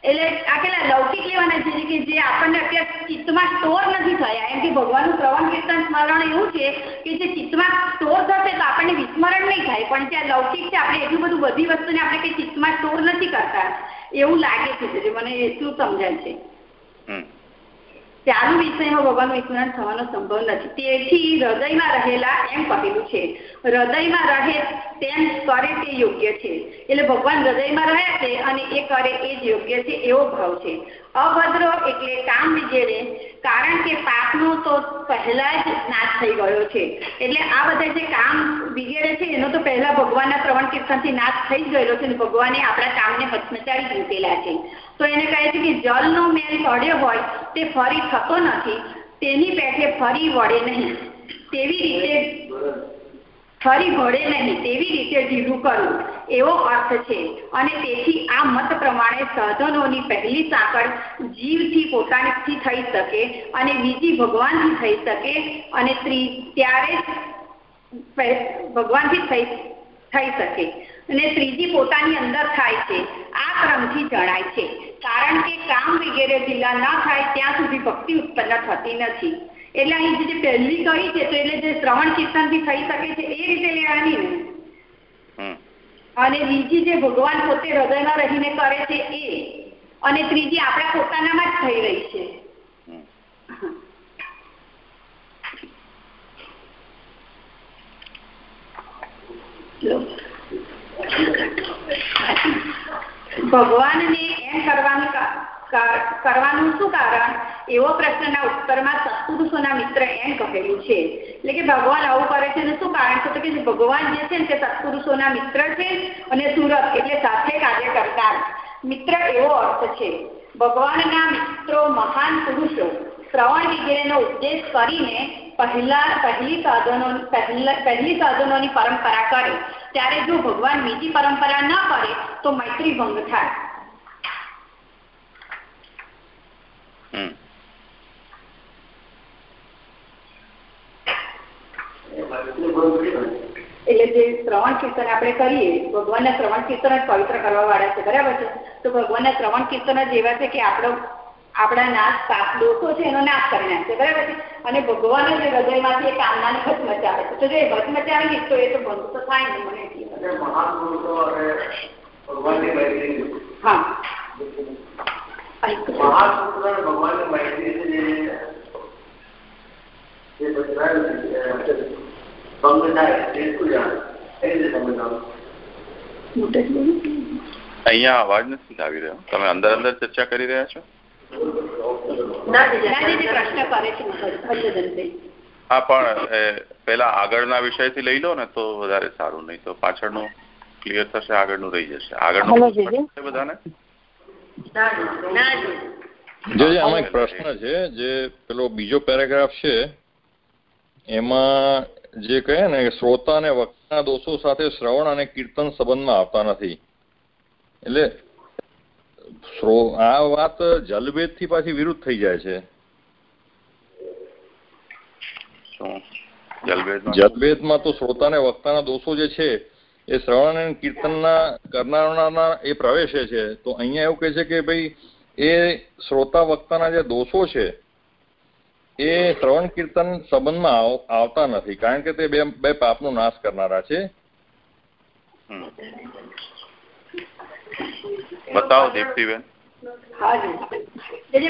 એટલે આ કેટલા લૌકિક લેવાના છે કે જે આપણને અત્યારે ચિત્તમાં સ્ટોર નથી થયા. એમ કે ભગવાનનું શ્રવણ કીર્તન સ્મરણ એવું છે કે જે ચિત્તમાં સ્ટોર થશે તો આપણને વિસ્મરણ નહીં થાય. પણ ત્યાં લૌકિક છે, આપણે એટલું બધું બધી વસ્તુને આપણે કંઈ ચિત્તમાં સ્ટોર નથી કરતા. એવું લાગે છે મને એટલું સમજાય છે. ચાલુ વિષયમાં ભગવાન વિસ્મરણ થવાનો સંભવ નથી. તેથી હૃદયમાં રહેલા એમ કહેલું છે. હૃદયમાં રહે તેમ કરે તે યોગ્ય છે. એટલે ભગવાન હૃદયમાં રહે છે અને એ કરે એ જ યોગ્ય છે એવો ભાવ છે. અભદ્ર એટલે કામ વિજેરે, કારણ કે પાપનો તો પહેલા જ નાશ થઈ ગયો છે. એટલે આ બધા જે કામ વિગેરે છે, એનો તો પહેલા ભગવાનના શ્રવણ કીર્તનથી નાશ થઈ જ ગયેલો છે અને ભગવાને આપણા કામને હચમચાવી દીધેલા છે. તો એને કહે છે કે જલનો મેલ પડ્યો હોય તે ફરી થતો નથી. તેની પેઠે ફરી વળે નહીં. તેવી રીતે ફરી વળે નહીં. તેવી રીતે ઢીલું કરવું એવો અર્થ છે. અને તેથી આ મત પ્રમાણે સાધનોની પહેલી સાંકળ જીવથી પોતાનીથી થઈ શકે અને બીજી ભગવાનથી થઈ શકે અને ત્યારે ભગવાનથી થઈ થઈ શકે. અને ત્રીજી પોતાની અંદર થાય છે. આ ક્રમથી જણાય છે. કારણ કે કામ વગેરે ઢીલા ન થાય ત્યાં સુધી ભક્તિ ઉત્પન્ન થતી નથી. એટલે અહીં જે પહેલી કહી છે તો એટલે જે શ્રવણ કીર્તનથી થઈ શકે છે એ રીતે લેવાની ને અને બીજી જે ભગવાન પોતે હૃદયમાં રહીને કરે છે એ. અને ત્રીજી આપણા પોતાનામાં જ થઈ રહી છે. ભગવાનને એમ કરવાનું કરવાનું શું કારણ? એવો પ્રશ્નના ઉત્તરમાં સત્પુરુષોના મિત્ર એમ કહેલું છે. એટલે કે ભગવાન આવું કરે છે અને શું કારણ છે? તો કે ભગવાન જે છે ને તે સત્પુરુષોના મિત્ર છે અને સુરત એટલે સાથે કાર્ય કરનાર. મિત્ર એવો અર્થ છે. ભગવાનના મિત્રો મહાન પુરુષો શ્રવણ વગેરેનો ઉપદેશ કરીને પહેલા પહેલી સાધનો પહેલી સાધનોની પરંપરા કરે. ત્યારે જો ભગવાન બીજી પરંપરા ન કરે તો મૈત્રી ભંગ થાય એટલે જે શ્રવણ કીર્તન આપણે કરીએ ભગવાનના શ્રવણ કીર્તન જ પવિત્ર કરવા વાળા છે બરાબર છે? તો ભગવાનના શ્રવણ કીર્તન જ એવા છે કે આપણો આપણા નાશ પાપ દોષો છે એનો નાશ કરી નાખશે બરાબર છે? અને ભગવાન જ હૃદયમાંથી એ કામનાને ભત મચાવે છે. તો જો એ ભત મચાવી ને તો એ તો ભંગ તો થાય ને મને અહીંયા અવાજ નથી આવી રહ્યો. તમે અંદર અંદર ચર્ચા કરી રહ્યા છો? હા પણ પેલા આગળના વિષયથી લઈ લો ને તો વધારે સારું નહીં તો પાછળનું ક્લિયર થશે આગળનું રહી જશે. આગળનું બધાને? જે આમાં એક પ્રશ્ન છે જે પેલો બીજો પેરેગ્રાફ છે એમાં જે કહે ને શ્રોતા અને વક્તાના દોષો સાથે શ્રવણ અને કીર્તન સંબંધમાં આવતા નથી. એટલે આ વાત જલભેદથી પાછી વિરુદ્ધ થઈ જાય છે. જલભેદમાં? તો શ્રોતા ને વક્તાના દોષો જે છે એ શ્રવણ અને કીર્તનના કરનારના એ પ્રવેશે છે. તો અહીંયા એવું કહે છે કે ભાઈ એ શ્રોતા વક્તાના જે દોષો છે એ શ્રવણ કીર્તન સંબંધમાં આવતા નથી. કારણ કે તે બે બે પાપનો નાશ કરનારા છે. બતાવો દીપ્તિબેન.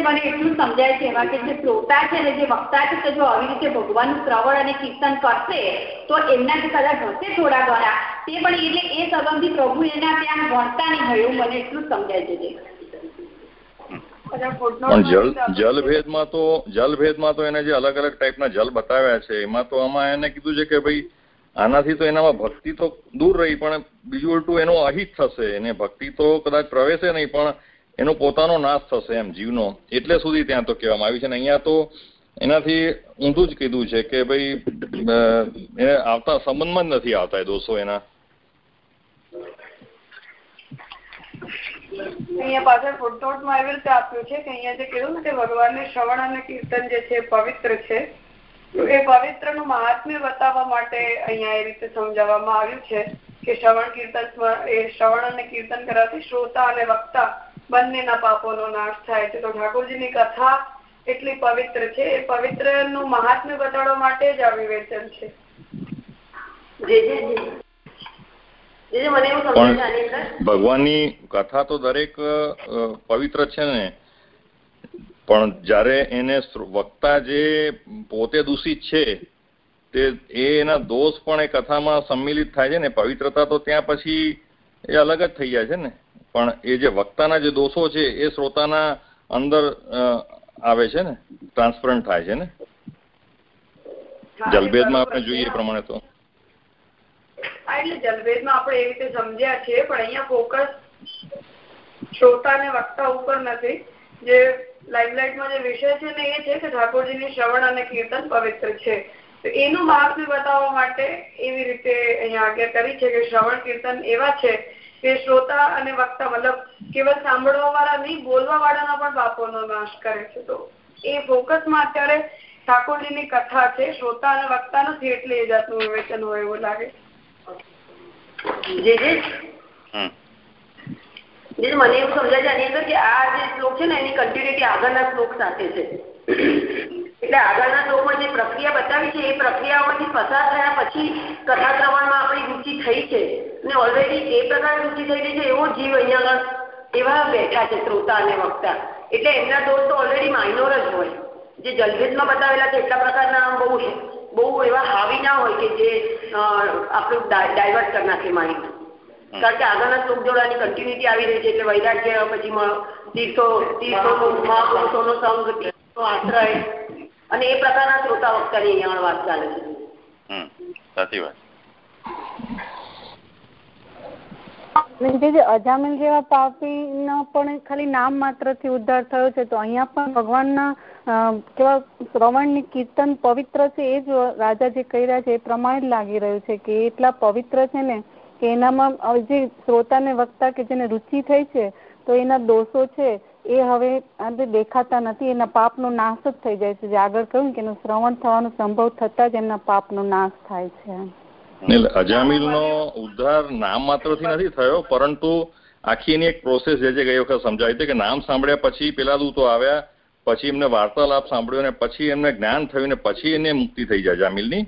મને એટલું સમજાય છે એમાં કે જે શ્રોતા છે ને જે વક્તા છે તો જો આવી રીતે ભગવાનનું શ્રવણ અને કીર્તન કરશે તો એમનાથી કદાચ હશે થોડા ઘણા તે પણ એટલે એ સંબંધી પ્રભુ એના ત્યાં ભણતા નહીં હોય એવું મને એટલું સમજાય છે જલભેદમાં તો જલભેદમાં તો એને જે અલગ અલગ ટાઈપના જલ બતાવ્યા છે એમાં તો આમાં એને કીધું છે કે ભાઈ આનાથી તો એનામાં ભક્તિ તો દૂર રહી, પણ બીજું ઉલટું એનો અહિત થશે. એને ભક્તિ તો કદાચ પ્રવેશે નહીં, પણ એનો પોતાનો નાશ થશે એમ જીવનો. એટલે સુધી ત્યાં તો કહેવામાં આવ્યું છે. ને અહીંયા તો એનાથી ઊંધું જ કીધું છે કે ભાઈ એને આવતા સંબંધમાં જ નથી આવતા એ દોષો એના. અહીંયા પાછળ ફૂટનોટમાં એવી રીતે આપ્યું છે કે અહીંયા જે કીધું ને કે ભગવાનને શ્રવણ અને કીર્તન જે છે પવિત્ર છે. એ પવિત્રનું મહાત્મ્ય બતાવવા માટે અહીંયા એ રીતે સમજાવવામાં આવ્યું છે કે શ્રવણ કીર્તન એ શ્રવણ અને કીર્તન કરવાથી શ્રોતા અને વક્તા બંનેના પાપોનો નાશ થાય છે. તો ઠાકોરજીની કથા એટલી પવિત્ર છે. એ પવિત્રનું મહાત્મ્ય બતાડવા માટે જ આ વિવેચન છે. ભગવાનની કથા તો દરેક પવિત્ર છે ને. પણ જ્યારે એને વક્તા જે પોતે દૂષિત છે તે એના દોષ પણ એ કથામાં સંમિલિત થાય છે ને પવિત્રતા તો ત્યાં પછી એ અલગ જ થઈ જાય છે ને. પણ એ જે વક્તાના જે દોષો છે એ શ્રોતાના અંદર આવે છે ને ટ્રાન્સપરન્ટ થાય છે ને. જલભેદમાં આપણે જોઈએ પ્રમાણે તો. એટલે જલભેદમાં આપણે એ રીતે સમજ્યા છીએ પણ અહીંયા ફોકસ શ્રોતા ને વક્તા ઉપર નથી. જે લાઇમલાઇટમાં જે વિષય છે ને એ છે કે ઠાકોરજીની શ્રવણ અને કીર્તન પવિત્ર છે. તો એનું મહાત્મ્ય બતાવવા માટે એવી રીતે અહીંયા આજ્ઞા કરી છે કે શ્રવણ કીર્તન એવા છે કે શ્રોતા અને વક્તા મતલબ કેવલ સાંભળવા વાળા નહીં બોલવા વાળાના પણ પાપોનો નાશ કરે છે. તો એ ફોકસમાં અત્યારે ઠાકોરજીની કથા છે. શ્રોતા અને વક્તા નથી એટલે એ જાતનું વિવેચન હોય એવું લાગે. જી જે. મને એવું સમજાય છે આની અંદર કે આ જે શ્લોક છે ને, એની કન્ટિન્યુટી આગળના શ્લોક સાથે છે. એટલે આગળના શ્લોકમાં જે પ્રક્રિયા બતાવી છે, એ પ્રક્રિયાઓમાંથી પસાર થયા પછી કથા શ્રવણમાં આપણી રુચિ થઈ છે. અને ઓલરેડી એ પ્રકારે રુચિ થયેલી છે, એવો જીવ અહીંયા એવા બેઠા છે શ્રોતા અને વક્તા. એટલે એમના દોષ તો ઓલરેડી માઇનોર જ હોય. જે જલભેદમાં બતાવેલા છે એટલા પ્રકારના બહુ બહુ એવા હાવી ના હોય કે જે આપણું ડાયવર્ટ કરી નાખે માઇન્ડ કારણ કે આગળના શ્લોક જોડાની કન્ટિન્યુટી આવી રહી છે એટલે વૈરાગ્ય પછી તીર્થો તીર્થોનો મહાપુરુષોનો સંઘ તીર્થો આશ્રય. અને એ પ્રકારના શ્રોતા વક્તાની અહીંયા વાત ચાલે છે. સાચી વાત. અજામિલ જેવા પાપીનો પણ ખાલી નામ માત્રથી ઉદ્ધાર થયો છે તો અહીંયા પણ ભગવાનના કેવા શ્રવણની કીર્તન પવિત્ર છે એ જ રાજા જે કહી રહ્યા છે એ પ્રમાણે જ લાગી રહ્યું છે કે એટલા પવિત્ર છે ને કે એનામાં જે શ્રોતાને વક્તા કે જેને રુચિ થઈ છે, તો એના દોષો છે, એ હવે આજે દેખાતા નથી. એના પાપનો નાશ જ થઈ જાય છે. જે આગળ કહ્યું કે એનું શ્રવણ થવાનો સંભવ થતા જ એમના પાપનો નાશ થાય છે. અજામિલનો ઉદ્ધાર નામ માત્રથી નથી થયો, પરંતુ આખી એની એક પ્રોસેસ જે છે ગઈ વખત સમજાવી હતી કે નામ સાંભળ્યા પછી પેલા દૂતો આવ્યા, પછી એમને વાર્તાલાપ સાંભળ્યો ને પછી એમને જ્ઞાન થયું ને પછી એને મુક્તિ થઈ જાય જામિલની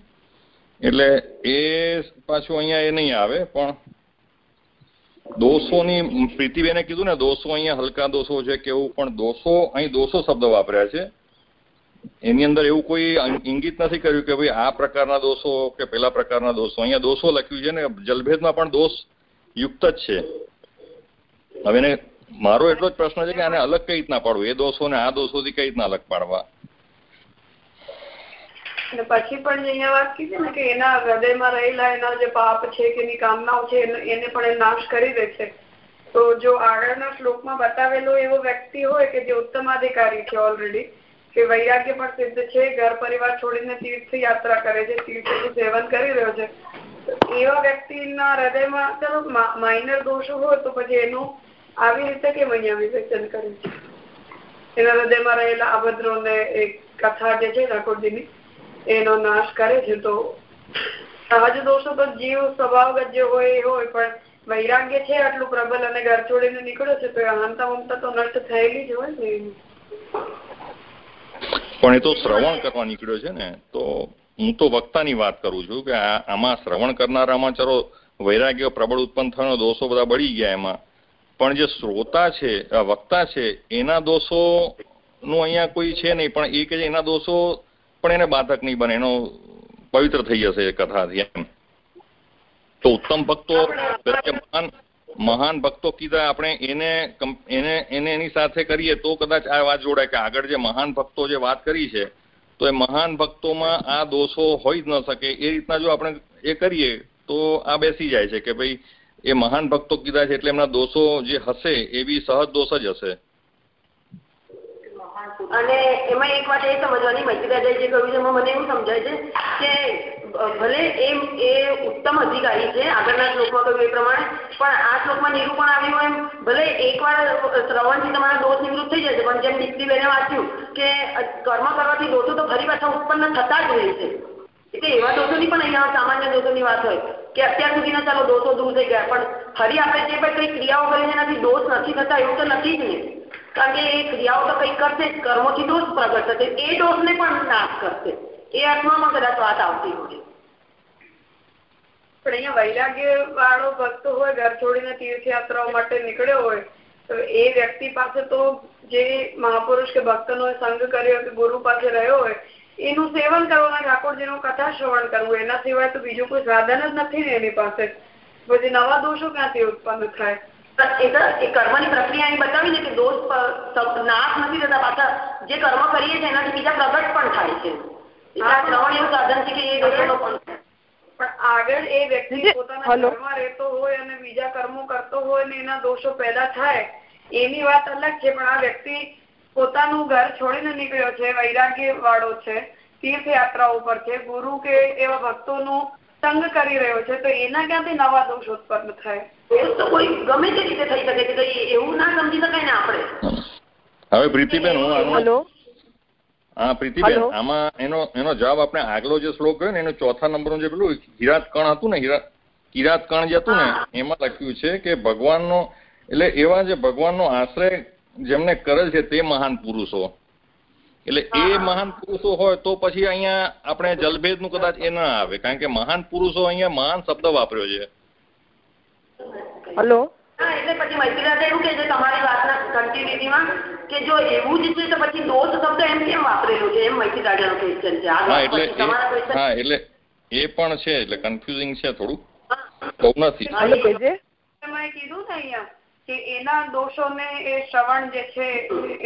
એટલે એ પાછું અહીંયા એ નહીં આવે, પણ દોષોની પ્રીતિબેને કીધું ને, દોષો અહીંયા હલકા દોષો છે કે એવું, પણ દોષો અહીં દોષો શબ્દ વાપર્યા છે. એની અંદર એવું કોઈ ઇંગિત નથી કર્યું કે ભાઈ આ પ્રકારના દોષો કે પેલા પ્રકારના દોષો. અહીંયા દોષો લખ્યું છે ને, જલભેદમાં પણ દોષ યુક્ત જ છે. હવે એને મારો એટલો જ પ્રશ્ન છે કે આને અલગ કઈ રીતના પાડવું? એ દોષો ને આ દોષોથી કઈ રીતના અલગ પાડવા? પછી પણ અહીંયા વાત કીધી ને કે એના હૃદયમાં રહેલા એના જે પાપ છે કે એની કામનાઓ છે, એને પણ નાશ કરી દે છે. તો જો આગળના શ્લોકમાં બતાવેલો એવો વ્યક્તિ હોય કે જે ઉત્તમ અધિકારી છે ઓલરેડી કે વૈરાગ્ય પણ સિદ્ધ છે, ઘર પરિવાર છોડીને તીર્થ યાત્રા કરે છે, તીર્થનું સેવન કરી રહ્યો છે એવા વ્યક્તિના હૃદયમાં ચલો માઇનર દોષો હોય તો પછી એનું આવી રીતે કેમ અહીંયા વિવેચન કર્યું? છે એના હૃદયમાં રહેલા અભદ્રો ને એક કથા જે છે ઠાકોરજીની એનો નાશ કરે છે. તો સહજ દોષો તો જીવ સ્વભાવગત જે હોય, એ હોય, પણ વૈરાગ્ય છે આટલું પ્રબલ અને ઘર છોડીને નીકળ્યો છે, તો અહંતા મમતા તો નષ્ટ થયેલી જ હોય ને. પણ એ તો શ્રવણ કરવા નીકળ્યો છે ને, તો હું તો વક્તાની વાત કરું છું કે આમાં શ્રવણ કરનારામાં ચલો વૈરાગ્ય પ્રબળ ઉત્પન્ન થવાનો દોષો બધા બળી ગયા એમાં. પણ જે શ્રોતા છે વક્તા છે, એના દોષો નું અહીંયા કોઈ છે નહીં, પણ એ કે એના દોષો પણ એને બાધક નહીં બને, એનો પવિત્ર થઈ જશે કથાથી એમ. તો ઉત્તમ ભક્તો મહાન મહાન ભક્તો કીધા, આપણે એને એને એને એની સાથે કરીએ તો કદાચ આ વાત જોડાય કે આગળ જે મહાન ભક્તો જે વાત કરી છે, તો એ મહાન ભક્તોમાં આ દોષો હોઈ જ ન શકે. એ રીતના જો આપણે એ કરીએ, તો આ બેસી જાય છે કે ભાઈ એ મહાન ભક્તો કીધા છે એટલે એમના દોષો જે હશે એ બી સહજ દોષ જ હશે. અને એમાં એક વાત એ સમજવાની મૈત્રીદાદાએ જે કહ્યું મને એવું સમજાય છે કે ભલે એમ એ ઉત્તમ અધિકારી છે, આગળના શ્લોકમાં કહ્યું એ પ્રમાણે, પણ આ શ્લોકમાં નિરૂપણ આવ્યું એમ. ભલે એકવાર શ્રવણથી તમારા દોષ નિવૃત્ત થઈ જશે પણ જેમ દીપ્તિબેને વાંચ્યું કે કર્મ કરવાથી દોષો તો ફરી પાછા ઉત્પન્ન થતા જ હોય છે. એટલે એવા દોષોની પણ અહીંયા સામાન્ય દોષોની વાત હોય કે અત્યાર સુધીના ચાલો દોષો દૂર થઈ ગયા, પણ ફરી આપણે જે કઈ ક્રિયાઓ કરીને એનાથી દોષ નથી થતા, એવું તો નથી જ ને. કારણ કે એ ક્રિયાઓ તો કંઈક કરશે કર્મોથી દોષ પ્રગટ થશે. એ દોષને પણ નાશ કરશે. એ અર્થમાં કદાચ વાત આવતી હોય. પણ અહીંયા વૈરાગ્ય વાળો ભક્ત હોય, ઘર છોડીને તીર્થયાત્રાઓ માટે નીકળ્યો હોય, તો એ વ્યક્તિ પાસે તો જે મહાપુરુષ કે ભક્તનો સંગ કર્યો કે ગુરુ પાસે રહ્યો હોય, એનું સેવન કરવાનું ઠાકોરજીનું કથા શ્રવણ કરવું, એના સિવાય તો બીજું કોઈ સાધન જ નથી ને એની પાસે. પછી નવા દોષો ક્યાંથી ઉત્પન્ન થાય? એ કર્મની પ્રક્રિયા એની બતાવી ને કે દોષ નાશ નથી થતા પાછા જે કર્મ કરીએ છીએ એનાથી બીજા પ્રગટ પણ થાય છે. શ્રવણ એવું સાધન છે કે એ દોષોનો પણ પણ આગળ એ વ્યક્તિ પોતાના ઘરમાં રહેતો હોય અને બીજા કર્મો કરતો હોય ને એના દોષો પેદા થાય એની વાત અલગ છે પણ આ વ્યક્તિ પોતાનું ઘર છોડીને નીકળ્યો છે વૈરાગ્ય વાળો છે તીર્થયાત્રા ઉપર છે ગુરુ કે એવા ભક્તોનું સંગ કરી રહ્યો છે તો એના ક્યાંથી નવા દોષ ઉત્પન્ન થાય? તો કોઈ ગમે તે રીતે થઈ શકે છે એવું ના સમજી શકાય ને આપણે. હવે પ્રીતિબેન હું આનું હા પ્રીતિબેન આમાં એનો એનો જવાબ આપણે આગલો જે શ્લોક ગયો ને એનો ચોથા નંબરનું જે પેલું હિરાત કણ હતું ને હિરા કિરાત કણ જે હતું ને એમાં લખ્યું છે કે ભગવાનનો એટલે એવા જે ભગવાનનો આશ્રય જેમને કરેલ છે તે મહાન પુરુષો. એટલે એ મહાન પુરુષો હોય તો પછી અહીંયા આપણે જલભેદનું કદાચ એ ના આવે કારણ કે મહાન પુરુષો અહીંયા મહાન શબ્દ વાપર્યો છે. હલો? એટલે પછી મૈત્રીરાજા એવું કે છે તમારી વાતના કન્ટિન્યુટીમાં કે જો એવું જ છે તો પછી દોષ શબ્દ એમ કેમ વાપરેલો છે? એમ મૈત્રીરાજાનો ક્વેશ્ચન છે. હા એટલે હા એટલે એ પણ છે એટલે કન્ફ્યુઝિંગ છે થોડું. કહું નથી. એમાં કીધું ને અહીંયા કે એના દોષોને એ શ્રવણ જે છે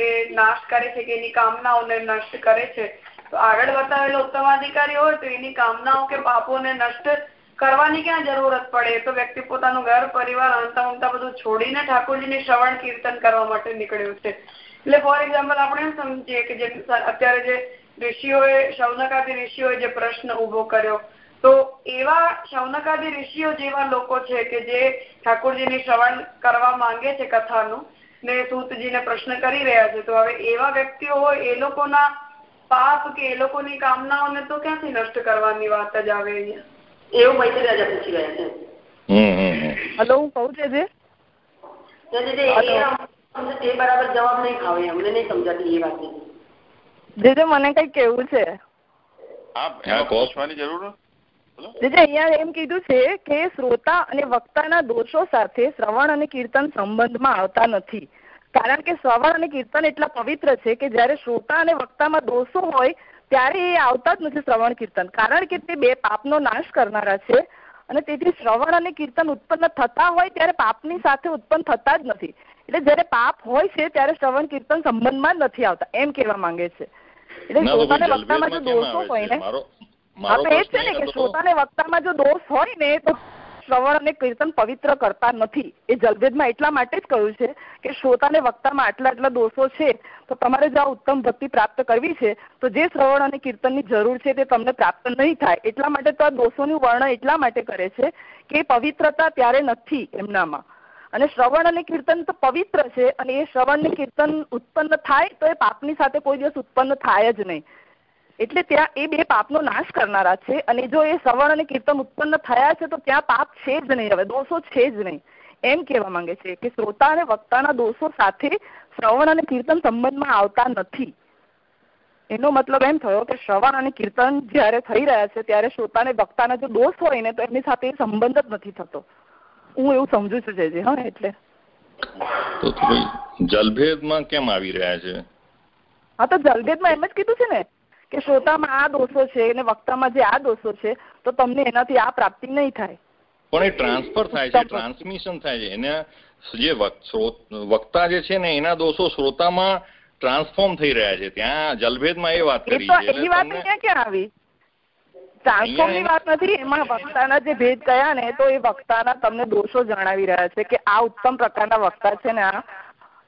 એ નાશ કરે છે કે એની કામનાઓને નષ્ટ કરે છે. તો આગળ બતાવેલો ઉત્તમાધિકારી હોય તો એની કામનાઓ કે પાપોને નષ્ટ કરવાની ક્યાં જરૂરત પડે? તો વ્યક્તિ પોતાનું ઘર, પરિવાર અંતા બધું છોડીને ઠાકોરજીની શ્રવણ, કીર્તન કરવા માટે નીકળ્યું છે. એટલે ફોર એક્ઝામ્પલ આપણે સમજીએ કે જે અત્યારે જે ઋષિઓએ, શૌનકાદી ઋષિઓએ જે પ્રશ્ન ઊભો કર્યો, તો એવા શૌનકાદી ઋષિઓ જેવા લોકો છે કે જે ઠાકોરજીની શ્રવણ કરવા માંગે છે કથાનું, ને સૂતજીને પ્રશ્ન કરી રહ્યા છે, તો હવે એવા વ્યક્તિઓ હોય, એ લોકોના પાપ કે એ લોકોની કામનાઓને તો ક્યાંથી નષ્ટ કરવાની વાત જ આવે અહીંયા? એવું મૈત્રી રાજા પૂછી રહ્યા છે. હલો હું કહું છે એ બરાબર જવાબ નહીં ખાવે અમને નહીં સમજાતી એ વાત જે મને કઈ કેવું છે? અહીંયા એમ કીધું છે કે શ્રોતા અને વક્તાના દોષો સાથે શ્રવણ અને કીર્તન સંબંધમાં આવતા નથી. કારણ કે શ્રવણ અને કીર્તન એટલા પવિત્ર છે કે જયારે શ્રોતા અને વક્તામાં દોષો હોય ત્યારે એ આવતા જ નથી શ્રવણ કીર્તન. કારણ કે તે બે પાપનો નાશ કરનારા છે અને તેથી શ્રવણ અને કીર્તન ઉત્પન્ન થતા હોય ત્યારે પાપની સાથે ઉત્પન્ન થતા જ નથી. એટલે જયારે પાપ હોય છે ત્યારે શ્રવણ કીર્તન સંબંધમાં નથી આવતા એમ કેવા માંગે છે. એટલે શ્રોતાને વક્તામાં જો દોષો હોય ને હા તો એ જ છે ને કે શ્રોતાને વક્તામાં જો દોષ હોય ને તો શ્રવણ અને કીર્તન પવિત્ર કરતા નથી. એ જલભેદમાં એટલા માટે જ કહ્યું છે કે શ્રોતાને વક્તામાં આટલા આટલા દોષો છે, તો તમારે જો ઉત્તમ ભક્તિ પ્રાપ્ત કરવી છે. તો જે શ્રવણ અને કીર્તનની જરૂર છે તે તમને પ્રાપ્ત નહીં થાય. એટલા માટે તો આ દોષોનું વર્ણન એટલા માટે કરે છે કે પવિત્રતા ત્યારે નથી એમનામાં. અને શ્રવણ અને કીર્તન તો પવિત્ર છે અને એ શ્રવણ ને કીર્તન ઉત્પન્ન થાય તો એ પાપની સાથે કોઈ દિવસ ઉત્પન્ન થાય જ નહીં. એટલે ત્યાં એ બે પાપનો નાશ કરનારા છે. અને જો એ શ્રવણ અને કીર્તન ઉત્પન્ન થયા છે તો ત્યાં પાપ છે જ નહીં. હવે દોષો છે જ નહીં. એમ કહેવા માંગે છે કે શ્રોતા અને વક્તાના દોષો સાથે શ્રવણ અને કીર્તન સંબંધમાં આવતા નથી. એનો મતલબ એમ થયો કે શ્રવણ અને કીર્તન જ્યારે થઈ રહ્યા છે ત્યારે શ્રોતા અને વક્તાના જો દોષ હોય ને તો એમની સાથે સંબંધ જ નથી થતો. હું એવું સમજુ છું જયજી. હા એટલે. જલભેદમાં કેમ આવી રહ્યા છે? હા તો જલભેદમાં એમ જ કીધું છે ને. કે શ્રોતામાં આ દોષો છે અને વક્તામાં જે આ દોષો છે તો તમને એનાથી આ પ્રાપ્તિ નહીં થાય. પણ એ ટ્રાન્સફર થાય છે ટ્રાન્સમિશન થાય છે. એને જે વક્તા જે છે ને એના દોષો શ્રોતામાં ટ્રાન્સફોર્મ થઈ રહ્યા છે. ત્યાં જલભેદમાં એ વાત કરી છે. એની વાત ક્યાં ક્યાં આવી? ટ્રાન્સફોર્મની વાત નથી એમાં વક્તાના જે ભેદ કયા ને તો એ વક્તાના તમને દોષો જણાવી રહ્યા છે કે આ ઉત્તમ પ્રકારના વક્તા છે ને આ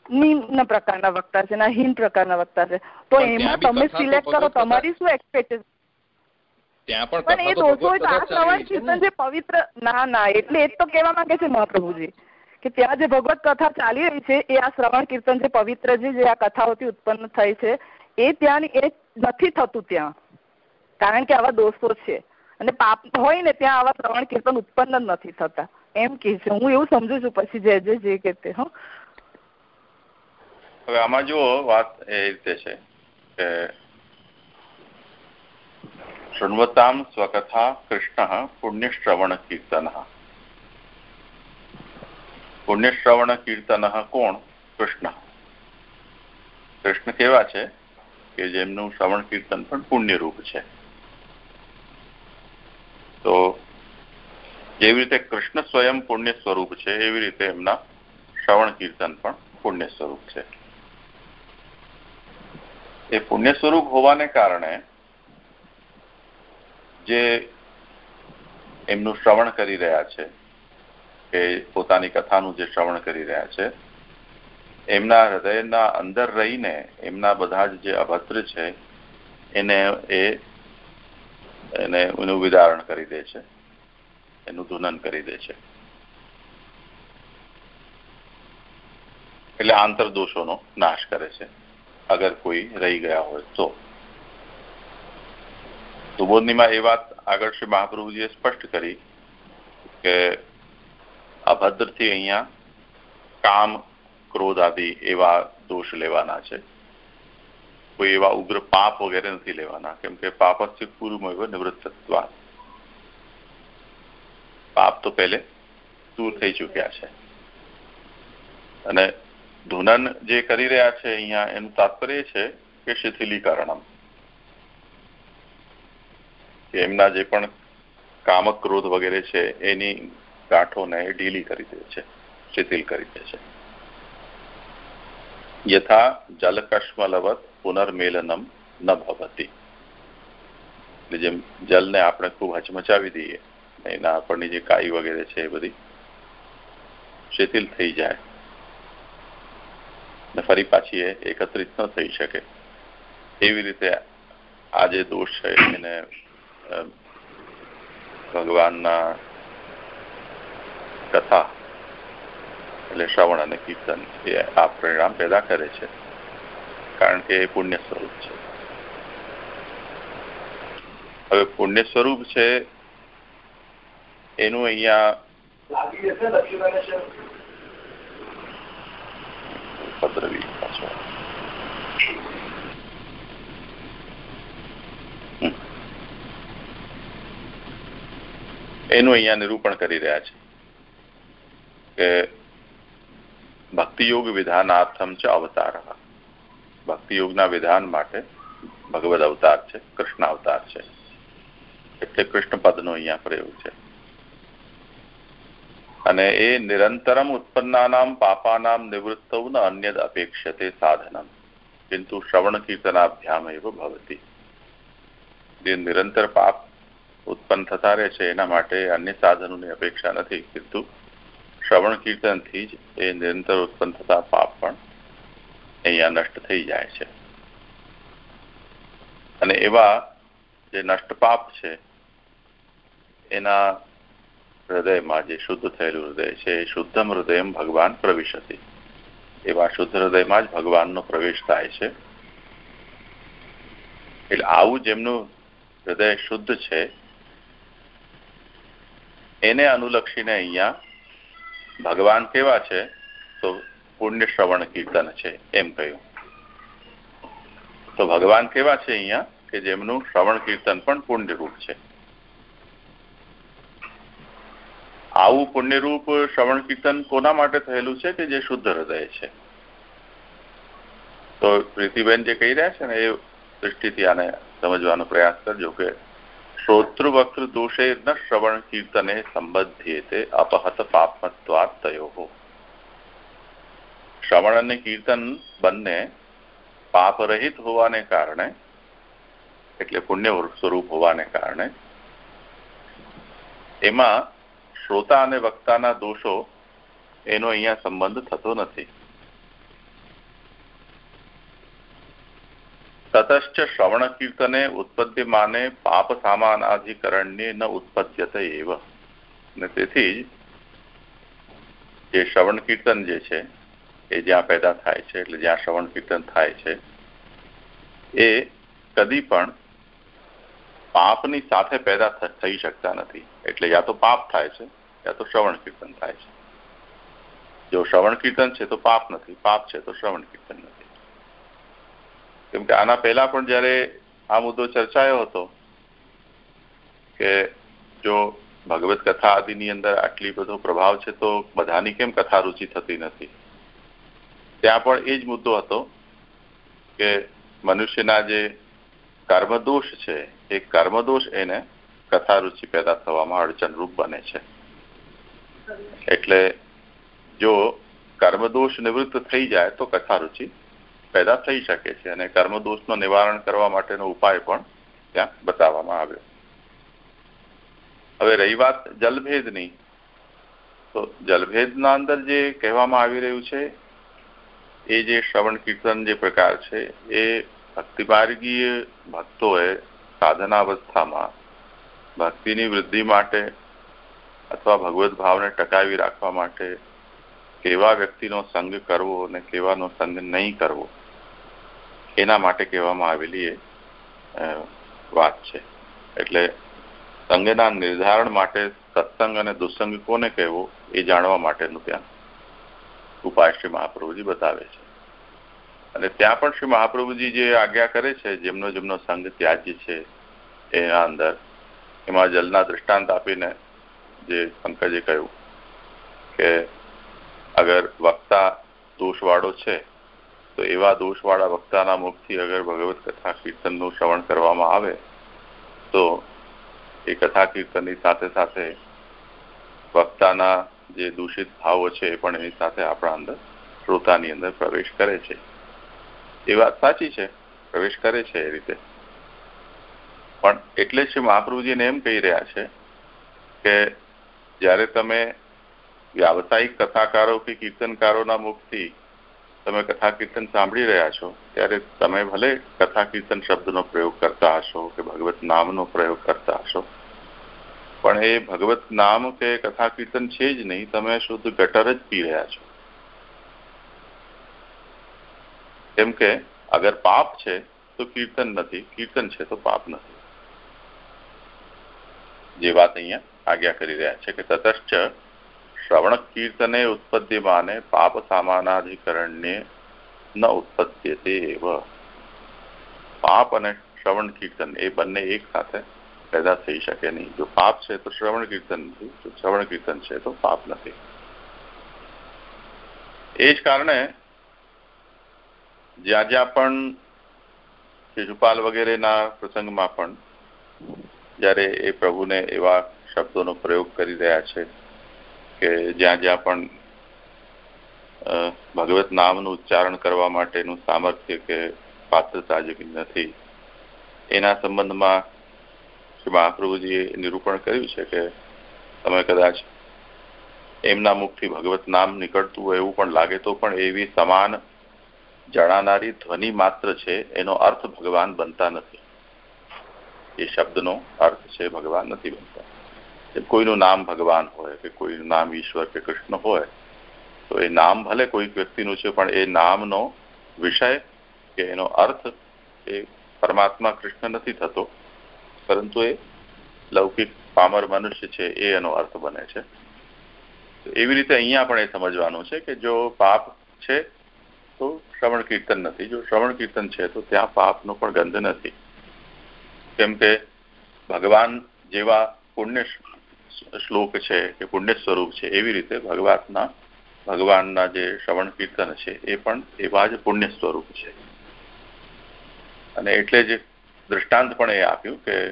નિમ્ન પ્રકારના વક્તા છે ના હીન પ્રકારના વક્તા છે. તો એમાં તમે સિલેક્ટ કરો તમારી શું એક્સપેક્ટેશન પણ એ દોષો આ શ્રવણ કીર્તન જે પવિત્ર ના ના એટલે એ તો કહેવા માંગે છે મહાપ્રભુજી કે ત્યાં જે ભગવત કથા ચાલી રહી છે એ આ શ્રવણ કીર્તન જે પવિત્ર જે આ કથાઓથી ઉત્પન્ન થઈ છે એ ત્યાંની એ નથી થતું ત્યાં. કારણ કે આવા દોષો છે. અને પાપ હોય ને ત્યાં આવા શ્રવણ કીર્તન ઉત્પન્ન જ નથી થતા. એમ કે છે. હું એવું સમજુ છું પછી જે જે જે કે તે હા. હવે આમાં જુઓ, વાત એ રીતે છે કે શૃણવતામ સ્વકથા કૃષ્ણ પુણ્યશ્રવણ કીર્તન. પુણ્યશ્રવણ કીર્તન કોણ? કૃષ્ણ. કૃષ્ણ કેવા છે? કે જેમનું શ્રવણ કીર્તન પણ પુણ્યરૂપ છે. તો જેવી રીતે કૃષ્ણ સ્વયં પુણ્ય સ્વરૂપ છે, એવી રીતે એમના શ્રવણ કીર્તન પણ પુણ્ય સ્વરૂપ છે. એ પુણ્ય સ્વરૂપ હોવાને કારણે જે એમનું શ્રવણ કરી રહ્યા છે, કે પોતાની કથાનું જે શ્રવણ કરી રહ્યા છે, એમના હૃદયના અંદર રહીને એમના બધા જ જે અભદ્ર છે, એને એ એને એનું વિદારણ કરી દે છે, એનું ધુનન કરી દે છે. એટલે આંતરદોષોનો નાશ કરે છે. અગર કોઈ રહી ગયા હોય તો સુબોધનીમાં એ વાત આગળ શ્રી મહાપ્રભુજીએ સ્પષ્ટ કરી કે અભદ્રથી અહીંયા કામ ક્રોધ આદિ એવા દોષ લેવાના છે કોઈ એવા ઉગ્ર પાપ વગેરે નથી લેવાના કેમ કે પાપસ્ય પૂર્વમૈવ નિવૃત્તત્વા પાપ તો પહેલે દૂર થઈ ચૂક્યા છે અને ધુનન જે કરી રહ્યા છે અહીંયા, એનું તાત્પર્ય છે કે શિથિલીકરણમ. એમના જે પણ કામક ક્રોધ વગેરે છે, એની ગાંઠોને ઢીલી કરી દે છે, શિથિલ કરી દે છે. યથા જલકશ્મલવત પુનર્મેલનમ ન ભવતી. જેમ જલને આપણે ખૂબ હચમચાવી દઈએ, એના આપણની જે કાઈ વગેરે છે એ બધી, શિથિલ થઈ જાય. ને ફરી પાછી એ એકત્રિત ન થઈ શકે. એવી રીતે આ જે દોષ છે, એને ભગવાનના કથા એટલે શ્રવણ અને કીર્તન એ આ પરિણામ પેદા કરે છે. કારણ કે એ પુણ્ય સ્વરૂપ છે. હવે પુણ્ય સ્વરૂપ છે, એનું અહીંયા પદ્રવી પાછો એનું અહીંયા નિરૂપણ કરી રહ્યા છે કે ભક્તિયોગ વિધાનાર્થમ છે અવતાર. ભક્તિયોગના વિધાન માટે ભગવદ અવતાર છે, કૃષ્ણ અવતાર છે. એટલે કૃષ્ણ પદનો અહીંયા પ્રયોગ છે. અને એ નિરંતરમ ઉત્પન્નાનામ પાપાનામ નિવૃત્તૌ ન અન્યદ અપેક્ષતે સાધનમ. કિંતુ શ્રવણ કીર્તનાભ્યામ એવ ભવતી. જે નિરંતર પાપ ઉત્પન્ન થતા રહે છે, એના માટે અન્ય સાધનોની અપેક્ષા નથી. કિંતુ શ્રવણ કીર્તનથી જ એ નિરંતર ઉત્પન્ન થતા પાપ પણ અહીંયા નષ્ટ થઈ જાય છે. અને એવા જે નષ્ટ પાપ છે, એના હૃદયમાં જે શુદ્ધ થયેલું હૃદય છે, એ શુદ્ધમ હૃદય ભગવાન પ્રવિશતી. એવા શુદ્ધ હૃદયમાં જ ભગવાનનો પ્રવેશ થાય છે. એટલે આવું જેમનું હૃદય શુદ્ધ છે, એને અનુલક્ષીને અહીંયા ભગવાન કેવા છે, તો પુણ્ય શ્રવણ કીર્તન છે, એમ કહ્યું. તો ભગવાન કેવા છે અહીંયા, કે જેમનું શ્રવણ કીર્તન પણ પુણ્યરૂપ છે. આવું પુણ્યરૂપ શ્રવણ કીર્તન કોના માટે થયેલું છે કે જે શુદ્ધ હૃદય છે? તો પ્રીતિબેન જે કહી રહ્યા છે ને, એ દૃષ્ટિથી આને સમજવાનો પ્રયાસ કરજો કે શ્રોતૃવક્તૃ દોષે ન શ્રવણ કીર્તને સંબધ્યેતે અપહત પાપમત્વાત તયો। શ્રવણ અને કીર્તન બંને પાપરહિત હોવાને કારણે, એટલે પુણ્ય સ્વરૂપ હોવાને કારણે, એમાં શ્રોતા અને વક્તાના દોષો એનો અહીંયા સંબંધ થતો નથી. તતશ્ચ શ્રવણ કીર્તને ઉત્પદ્યમાને પાપ સામાનાધિકરણ્ય ન ઉત્પદ્યત એવ. ને તેથી જે શ્રવણ કીર્તન જે છે, એ જ્યાં પેદા થાય છે, એટલે જ્યાં શ્રવણ કીર્તન થાય છે, એ કદી પણ પાપની સાથે પેદા થઈ શકતા નથી. એટલે યા પાપ થાય છે યા તો શ્રવણ કીર્તન થાય છે. જો શ્રવણ કીર્તન છે તો પાપ નથી, પાપ છે તો શ્રવણ કીર્તન નથી. કેમ કે આના પહેલા પણ જયારે આ મુદ્દો ચર્ચાયો હતો કે જો ભગવત કથા આદિની અંદર આટલી બધો પ્રભાવ છે તો બધાની કેમ કથા રુચિ થતી નથી? ત્યાં પણ એ જ મુદ્દો હતો કે મનુષ્યના જે કર્મદોષ છે, એ કર્મદોષ એને કથારુચિ પેદા થવામાં અડચણરૂપ બને છે. એટલે જો કર્મદોષ નિવૃત્ત થઈ જાય તો કથારુચિ પેદા થઈ શકે છે અને કર્મદોષનું નિવારણ કરવા માટેનો ઉપાય પણ ત્યાં બતાવવામાં આવ્યો. હવે રહી વાત જલભેદની. તો જલભેદના અંદર જે કહેવામાં આવી રહ્યું છે, એ જે શ્રવણ કીર્તન જે પ્રકાર છે, એ ભક્તિમાર્ગીય ભક્તોએ સાધનાવસ્થામાં ભક્તિની વૃદ્ધિ માટે અથવા ભગવત ભાવને ટકાવી રાખવા માટે કેવા વ્યક્તિનો સંગ કરવો અને કેવાનો સંગ નહીં કરવો, એના માટે કહેવામાં આવેલી એ વાત છે. એટલે સંગના નિર્ધારણ માટે સત્સંગ અને દુસંગ કોને કહેવો એ જાણવા માટેનું ત્યાં ઉપાય શ્રી મહાપ્રભુજી બતાવે છે. અને ત્યાં પણ શ્રી મહાપ્રભુજી જે આજ્ઞા કરે છે, જેમનો જેમનો સંઘ ત્યાજ્ય છે, એના અંદર એમાં જલના દૃષ્ટાંત આપીને જે શંકરજી કહ્યું કે અગર વક્તા દોષવાળો છે, તો એવા દોષવાળા વક્તાના મુખથી અગર ભગવત કથા કીર્તનનું શ્રવણ કરવામાં આવે, તો એ કથા કીર્તનની સાથે સાથે વક્તાના જે દૂષિત ભાવો છે એ પણ એની સાથે આપણા અંદર શ્રોતાની અંદર પ્રવેશ કરે છે. એ વાત સાચી છે, પ્રવેશ કરે છે એ રીતે. પણ એટલે જ મહાપ્રભુજીને એમ કહી રહ્યા છે કે જ્યારે તમે વ્યાવસાયિક કથાકારો કે કીર્તનકારોના મુખથી તમે કથા કીર્તન સાંભળી રહ્યા છો, ત્યારે તમે ભલે કથા કીર્તન શબ્દનો પ્રયોગ કરતા હશો કે ભગવત નામનો પ્રયોગ કરતા હશો, પણ એ ભગવત નામ કે કથા કીર્તન છે જ નહીં, તમે શુદ્ધ ગટર જ પી રહ્યા છો. કેમ કે અગર પાપ છે, તો કીર્તન નથી, કીર્તન છે તો પાપ નથી. જે વાત અહીંયા આજ્ઞા કરી રહ્યા છે કે તતશ્ચ શ્રવણ કીર્તને ઉત્પદ્યમાને પાપ સામાનાધિકરણ્ય ન ઉત્પદ્યતે એવ. પાપ અને શ્રવણ કીર્તન એ બંને એક સાથે પેદા થઈ શકે નહીં. જો પાપ છે તો શ્રવણ કીર્તન નથી, જો શ્રવણ કીર્તન છે તો પાપ નથી. એ જ કારણે જ્યાં જ્યાં પણ શિશુપાલ વગેરેના પ્રસંગમાં પણ જ્યારે એ પ્રભુને એવા શબ્દોનો પ્રયોગ કરી રહ્યા છે કે જ્યાં જ્યાં પણ ભગવત નામનું ઉચ્ચારણ કરવા માટેનું સામર્થ્ય કે પાત્રતા જેવી નથી, એના સંબંધમાં શ્રી મહાપ્રભુજીએ નિરૂપણ કર્યું છે કે તમે કદાચ એમના મુખથી ભગવત નામ નીકળતું હોય એવું પણ લાગે તો પણ એવી સમાન જણાનારી ધ્વનિ માત્ર છે, એનો અર્થ ભગવાન બનતા નથી. એ શબ્દનો અર્થ છે ભગવાન નથી બનતા. કોઈનું નામ ભગવાન હોય, કે કોઈનું નામ ઈશ્વર, કે કૃષ્ણ હોય, તો એ નામ ભલે કોઈક વ્યક્તિનું છે, પણ એ નામનો વિષય કે એનો અર્થ એ પરમાત્મા કૃષ્ણ નથી થતો. પરંતુ એ લૌકિક પામર મનુષ્ય છે, એ એનો અર્થ બને છે. એવી રીતે અહીંયા પણ એ સમજવાનું છે કે જો પાપ છે, તો શ્રવણ કીર્તન નથી. જો શ્રવણ કીર્તન છે, તો ત્યાં પાપનો પણ ગંધ નથી. કેમ કે ભગવાન જેવા પુણ્ય શ્લોક છે કે પુણ્ય સ્વરૂપ છે, એવી રીતે ભગવાનના ભગવાનના જે શ્રવણ કીર્તન છે, એ પણ એવા જ પુણ્ય સ્વરૂપ છે. અને એટલે જ દ્રષ્ટાંત પણ એ આપ્યું કે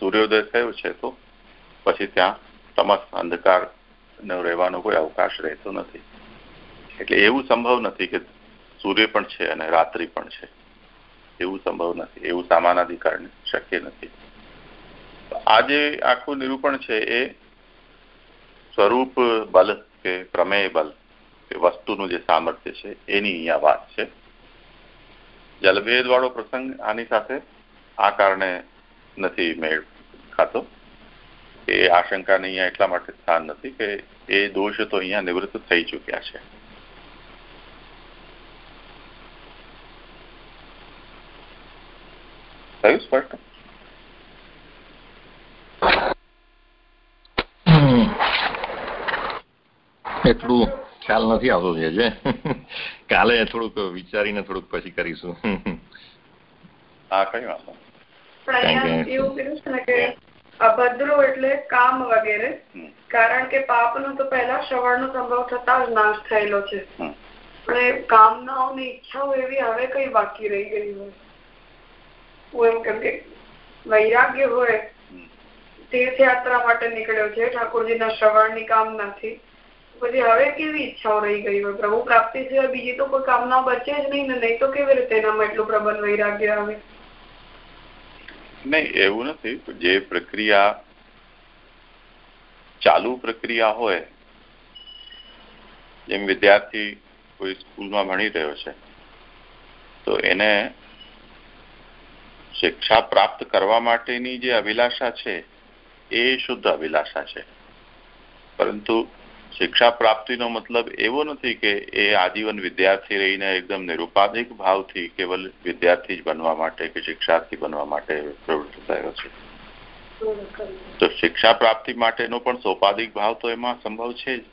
સૂર્યોદય થયો છે તો પછી ત્યાં તમસ, અંધકાર રહેવાનો કોઈ અવકાશ રહેતો નથી. એટલે એવું સંભવ નથી કે સૂર્ય પણ છે અને રાત્રિ પણ છે. એવું સંભવ નથી. એવું સામાનાધિકારને શક્ય નથી. આ જે આખું નિરૂપણ છે એ સ્વરૂપ બલ કે પ્રમેય બલ કે વસ્તુનું જે સામર્થ્ય છે, એની અહીંયા વાત છે. જલભેદ વાળો પ્રસંગ આની સાથે આ કારણે નથી મેળ ખાતો. એ આશંકાને અહીંયા એટલા માટે સ્થાન નથી કે એ દોષ તો અહીંયા નિવૃત્ત થઈ ચૂક્યા છે. એટલું ખ્યાલ નથી આવતો છે. કાલે થોડુંક વિચારીને થોડુંક પછી કરીશું. હા કઈ વાંધો એવું કીધું છે ને કે અભદ્રો એટલે કામ વગેરે. કારણ કે પાપ નો તો પહેલા શ્રવણ નો સંભવ થતા જ નાશ થયેલો છે. પણ કામનાઓની ઈચ્છાઓ એવી હવે કઈ બાકી રહી ગઈ હોય. હું એમ કેમ કે વૈરાગ્ય હોય તીર્થયાત્રા માટે નીકળ્યો છે. ઠાકોરજીના શ્રવણની કામનાથી પછી હવે કેવી ઈચ્છાઓ રહી ગઈ હોય? પ્રભુ પ્રાપ્તિ સિવાય બીજી તો કોઈ કામના બચે જ નહીં ને, નહીં તો કેવી રીતે એનામાં એટલું પ્રબલ વૈરાગ્ય આવે? નહીં, એવું નથી. જે પ્રક્રિયા, ચાલુ પ્રક્રિયા હોય, જેમ વિદ્યાર્થી કોઈ સ્કૂલમાં ભણી રહ્યો છે, તો એને શિક્ષા પ્રાપ્ત કરવા માટેની જે અભિલાષા છે, એ શુદ્ધ અભિલાષા છે. પરંતુ શિક્ષા પ્રાપ્તિનો મતલબ એવો નથી કે એ આજીવન વિદ્યાર્થી રહીને એકદમ નિરુપાધિક ભાવથી કેવલ વિદ્યાર્થી જ બનવા માટે કે શિક્ષાર્થી બનવા માટે પ્રવૃત્ત થયો છે. તો શિક્ષા પ્રાપ્તિ માટેનો પણ સોપાધિક ભાવ તો એમાં સંભવ છે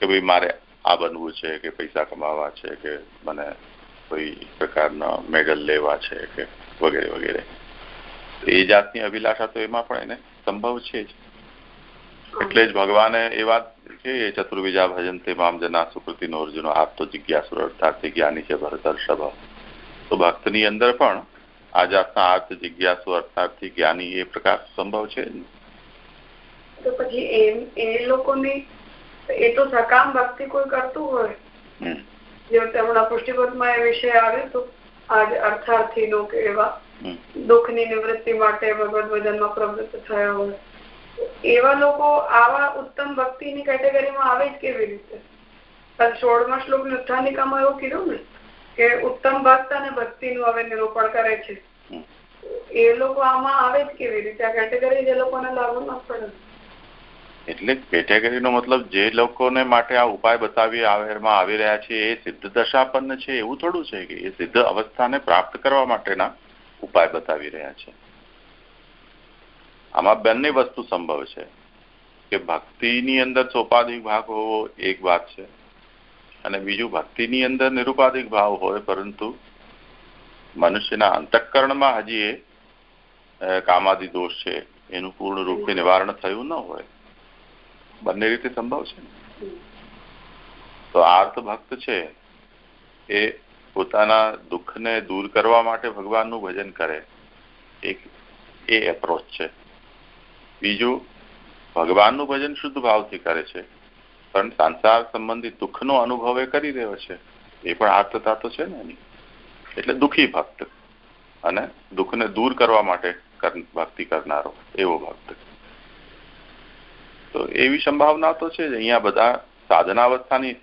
કે ભાઈ મારે આ બનવું છે કે પૈસા કમાવા છે કે મને કોઈ પ્રકારના મેડલ લેવા છે કે વગેરે વગેરે. એ જાતની અભિલાષા તો એમાં પણ એને સંભવ છે જ. એટલે જ ભગવાને એ વાત છે ચતુર્વિજા ભજન તે મામ જના સુકૃતિ નો અર્જુનો આપ તો જિજ્ઞાસુ અર્થાર્થી જ્ઞાની છે ભરતર્ષભ. તો ભક્તની અંદર પણ આ જાતના અર્થ જિજ્ઞાસુ અર્થાર્થી જ્ઞાની એ પ્રકાર સંભવ છે? તો પછી એ લોકોની એ તો સકામ ભક્તિ કોઈ કરતું હોય. જે હમણાં પુષ્ટિપદમાં એ વિષય આવ્યો તો આજ અર્થાર્થીનો કે એવા દુઃખની નિવૃત્તિ માટે ભગવત ભજનમાં પ્રવૃત્ત થયા હોય. એવા લોકો આવા ઉત્તમ ભક્તિની કેટેગરીમાં આવે જ કેવી રીતે? સોળમા શ્લોક ઉત્થાનિકામાં એવું કીધું ને કે ઉત્તમ ભક્ત અને ભક્તિનું હવે નિરૂપણ કરે છે. એ લોકો આમાં આવે જ કેવી રીતે? આ કેટેગરી જે લોકોને લાગુ ન પડે એટલે કેટેગરીનો મતલબ જે લોકોને માટે આ ઉપાય બતાવી આવેમાં આવી રહ્યા છે એ સિદ્ધ દશાપન્ન છે, એવું થોડું છે કે એ સિદ્ધ અવસ્થાને પ્રાપ્ત કરવા માટેના ઉપાય બતાવી રહ્યા છે. આમાં બંને વસ્તુ સંભવ છે. કે ભક્તિની અંદર સોપાધિક ભાગ હોવો એક વાત છે અને બીજું ભક્તિની અંદર નિરુપાધિક ભાવ હોય, પરંતુ મનુષ્યના અંતઃકરણમાં હજી એ કામાદિ દોષ છે, એનું પૂર્ણ રૂપે નિવારણ થયું ન હોય. બંને રીતે સંભવ છે તો આર્ત ભક્ત છે એ પોતાના દુઃખને દૂર કરવા માટે ભગવાનનું ભજન કરે. એક એ એપ્રોચ છે. બીજું, ભગવાનનું ભજન શુદ્ધ ભાવથી કરે છે. પણ સંસાર સંબંધિત દુઃખનો અનુભવ એ કરી રહ્યો છે. એ પણ આર્તતા તો છે ને એની. એટલે દુઃખી ભક્ત. અને દુઃખને દૂર કરવા માટે ભક્તિ કરનારો એવો ભક્ત. તો એવી સંભાવના તો છે જ. અહીંયા બધા સાધનાવસ્થાની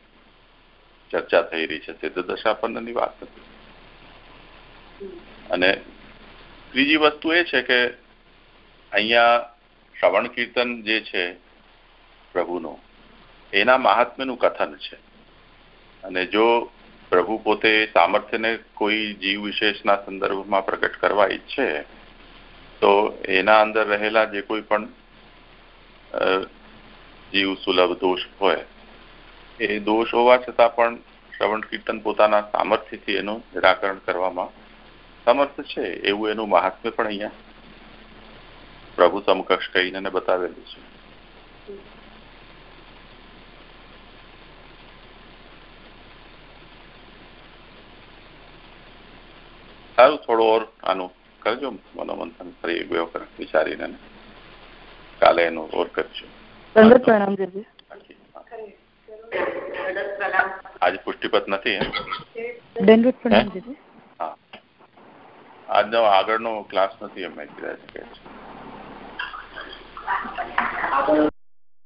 ચર્ચા થઈ રહી છે. સિદ્ધ દશાપન્નની વાત અને ત્રીજી વસ્તુ એ છે કે અહીંયા શ્રવણ કીર્તન જે છે પ્રભુનું, એના મહાત્મ્યનું કથન છે. અને જો પ્રભુ પોતે સામર્થ્યને કોઈ જીવ વિશેષના સંદર્ભમાં પ્રગટ કરવા ઈચ્છે, તો એના અંદર રહેલા જે કોઈ પણ જીવ સુલભ દોષ હોય, એ દોષ હોવા છતાં પણ શ્રવણ કીર્તન પોતાના સામર્થ્યથી એનું નિરાકરણ કરવામાં સમર્થ છે. એવું એનું મહાત્મ્ય પણ અહીંયા પ્રભુ સમકક્ષ કહીને બતાવેલું છે. સારું થોડો ઓર આનું કરજો મનોમંથન ફરી એક બે વખત વિચારીને કાલે એનું ઓર કરજો. આજ પ્રણામ દેવી આજે પુષ્ટિપત નથી દંડવત પ્રણામ દેવી હા. આજનો આગળનો ક્લાસ નથી એમ મેં કીધા છે આગળ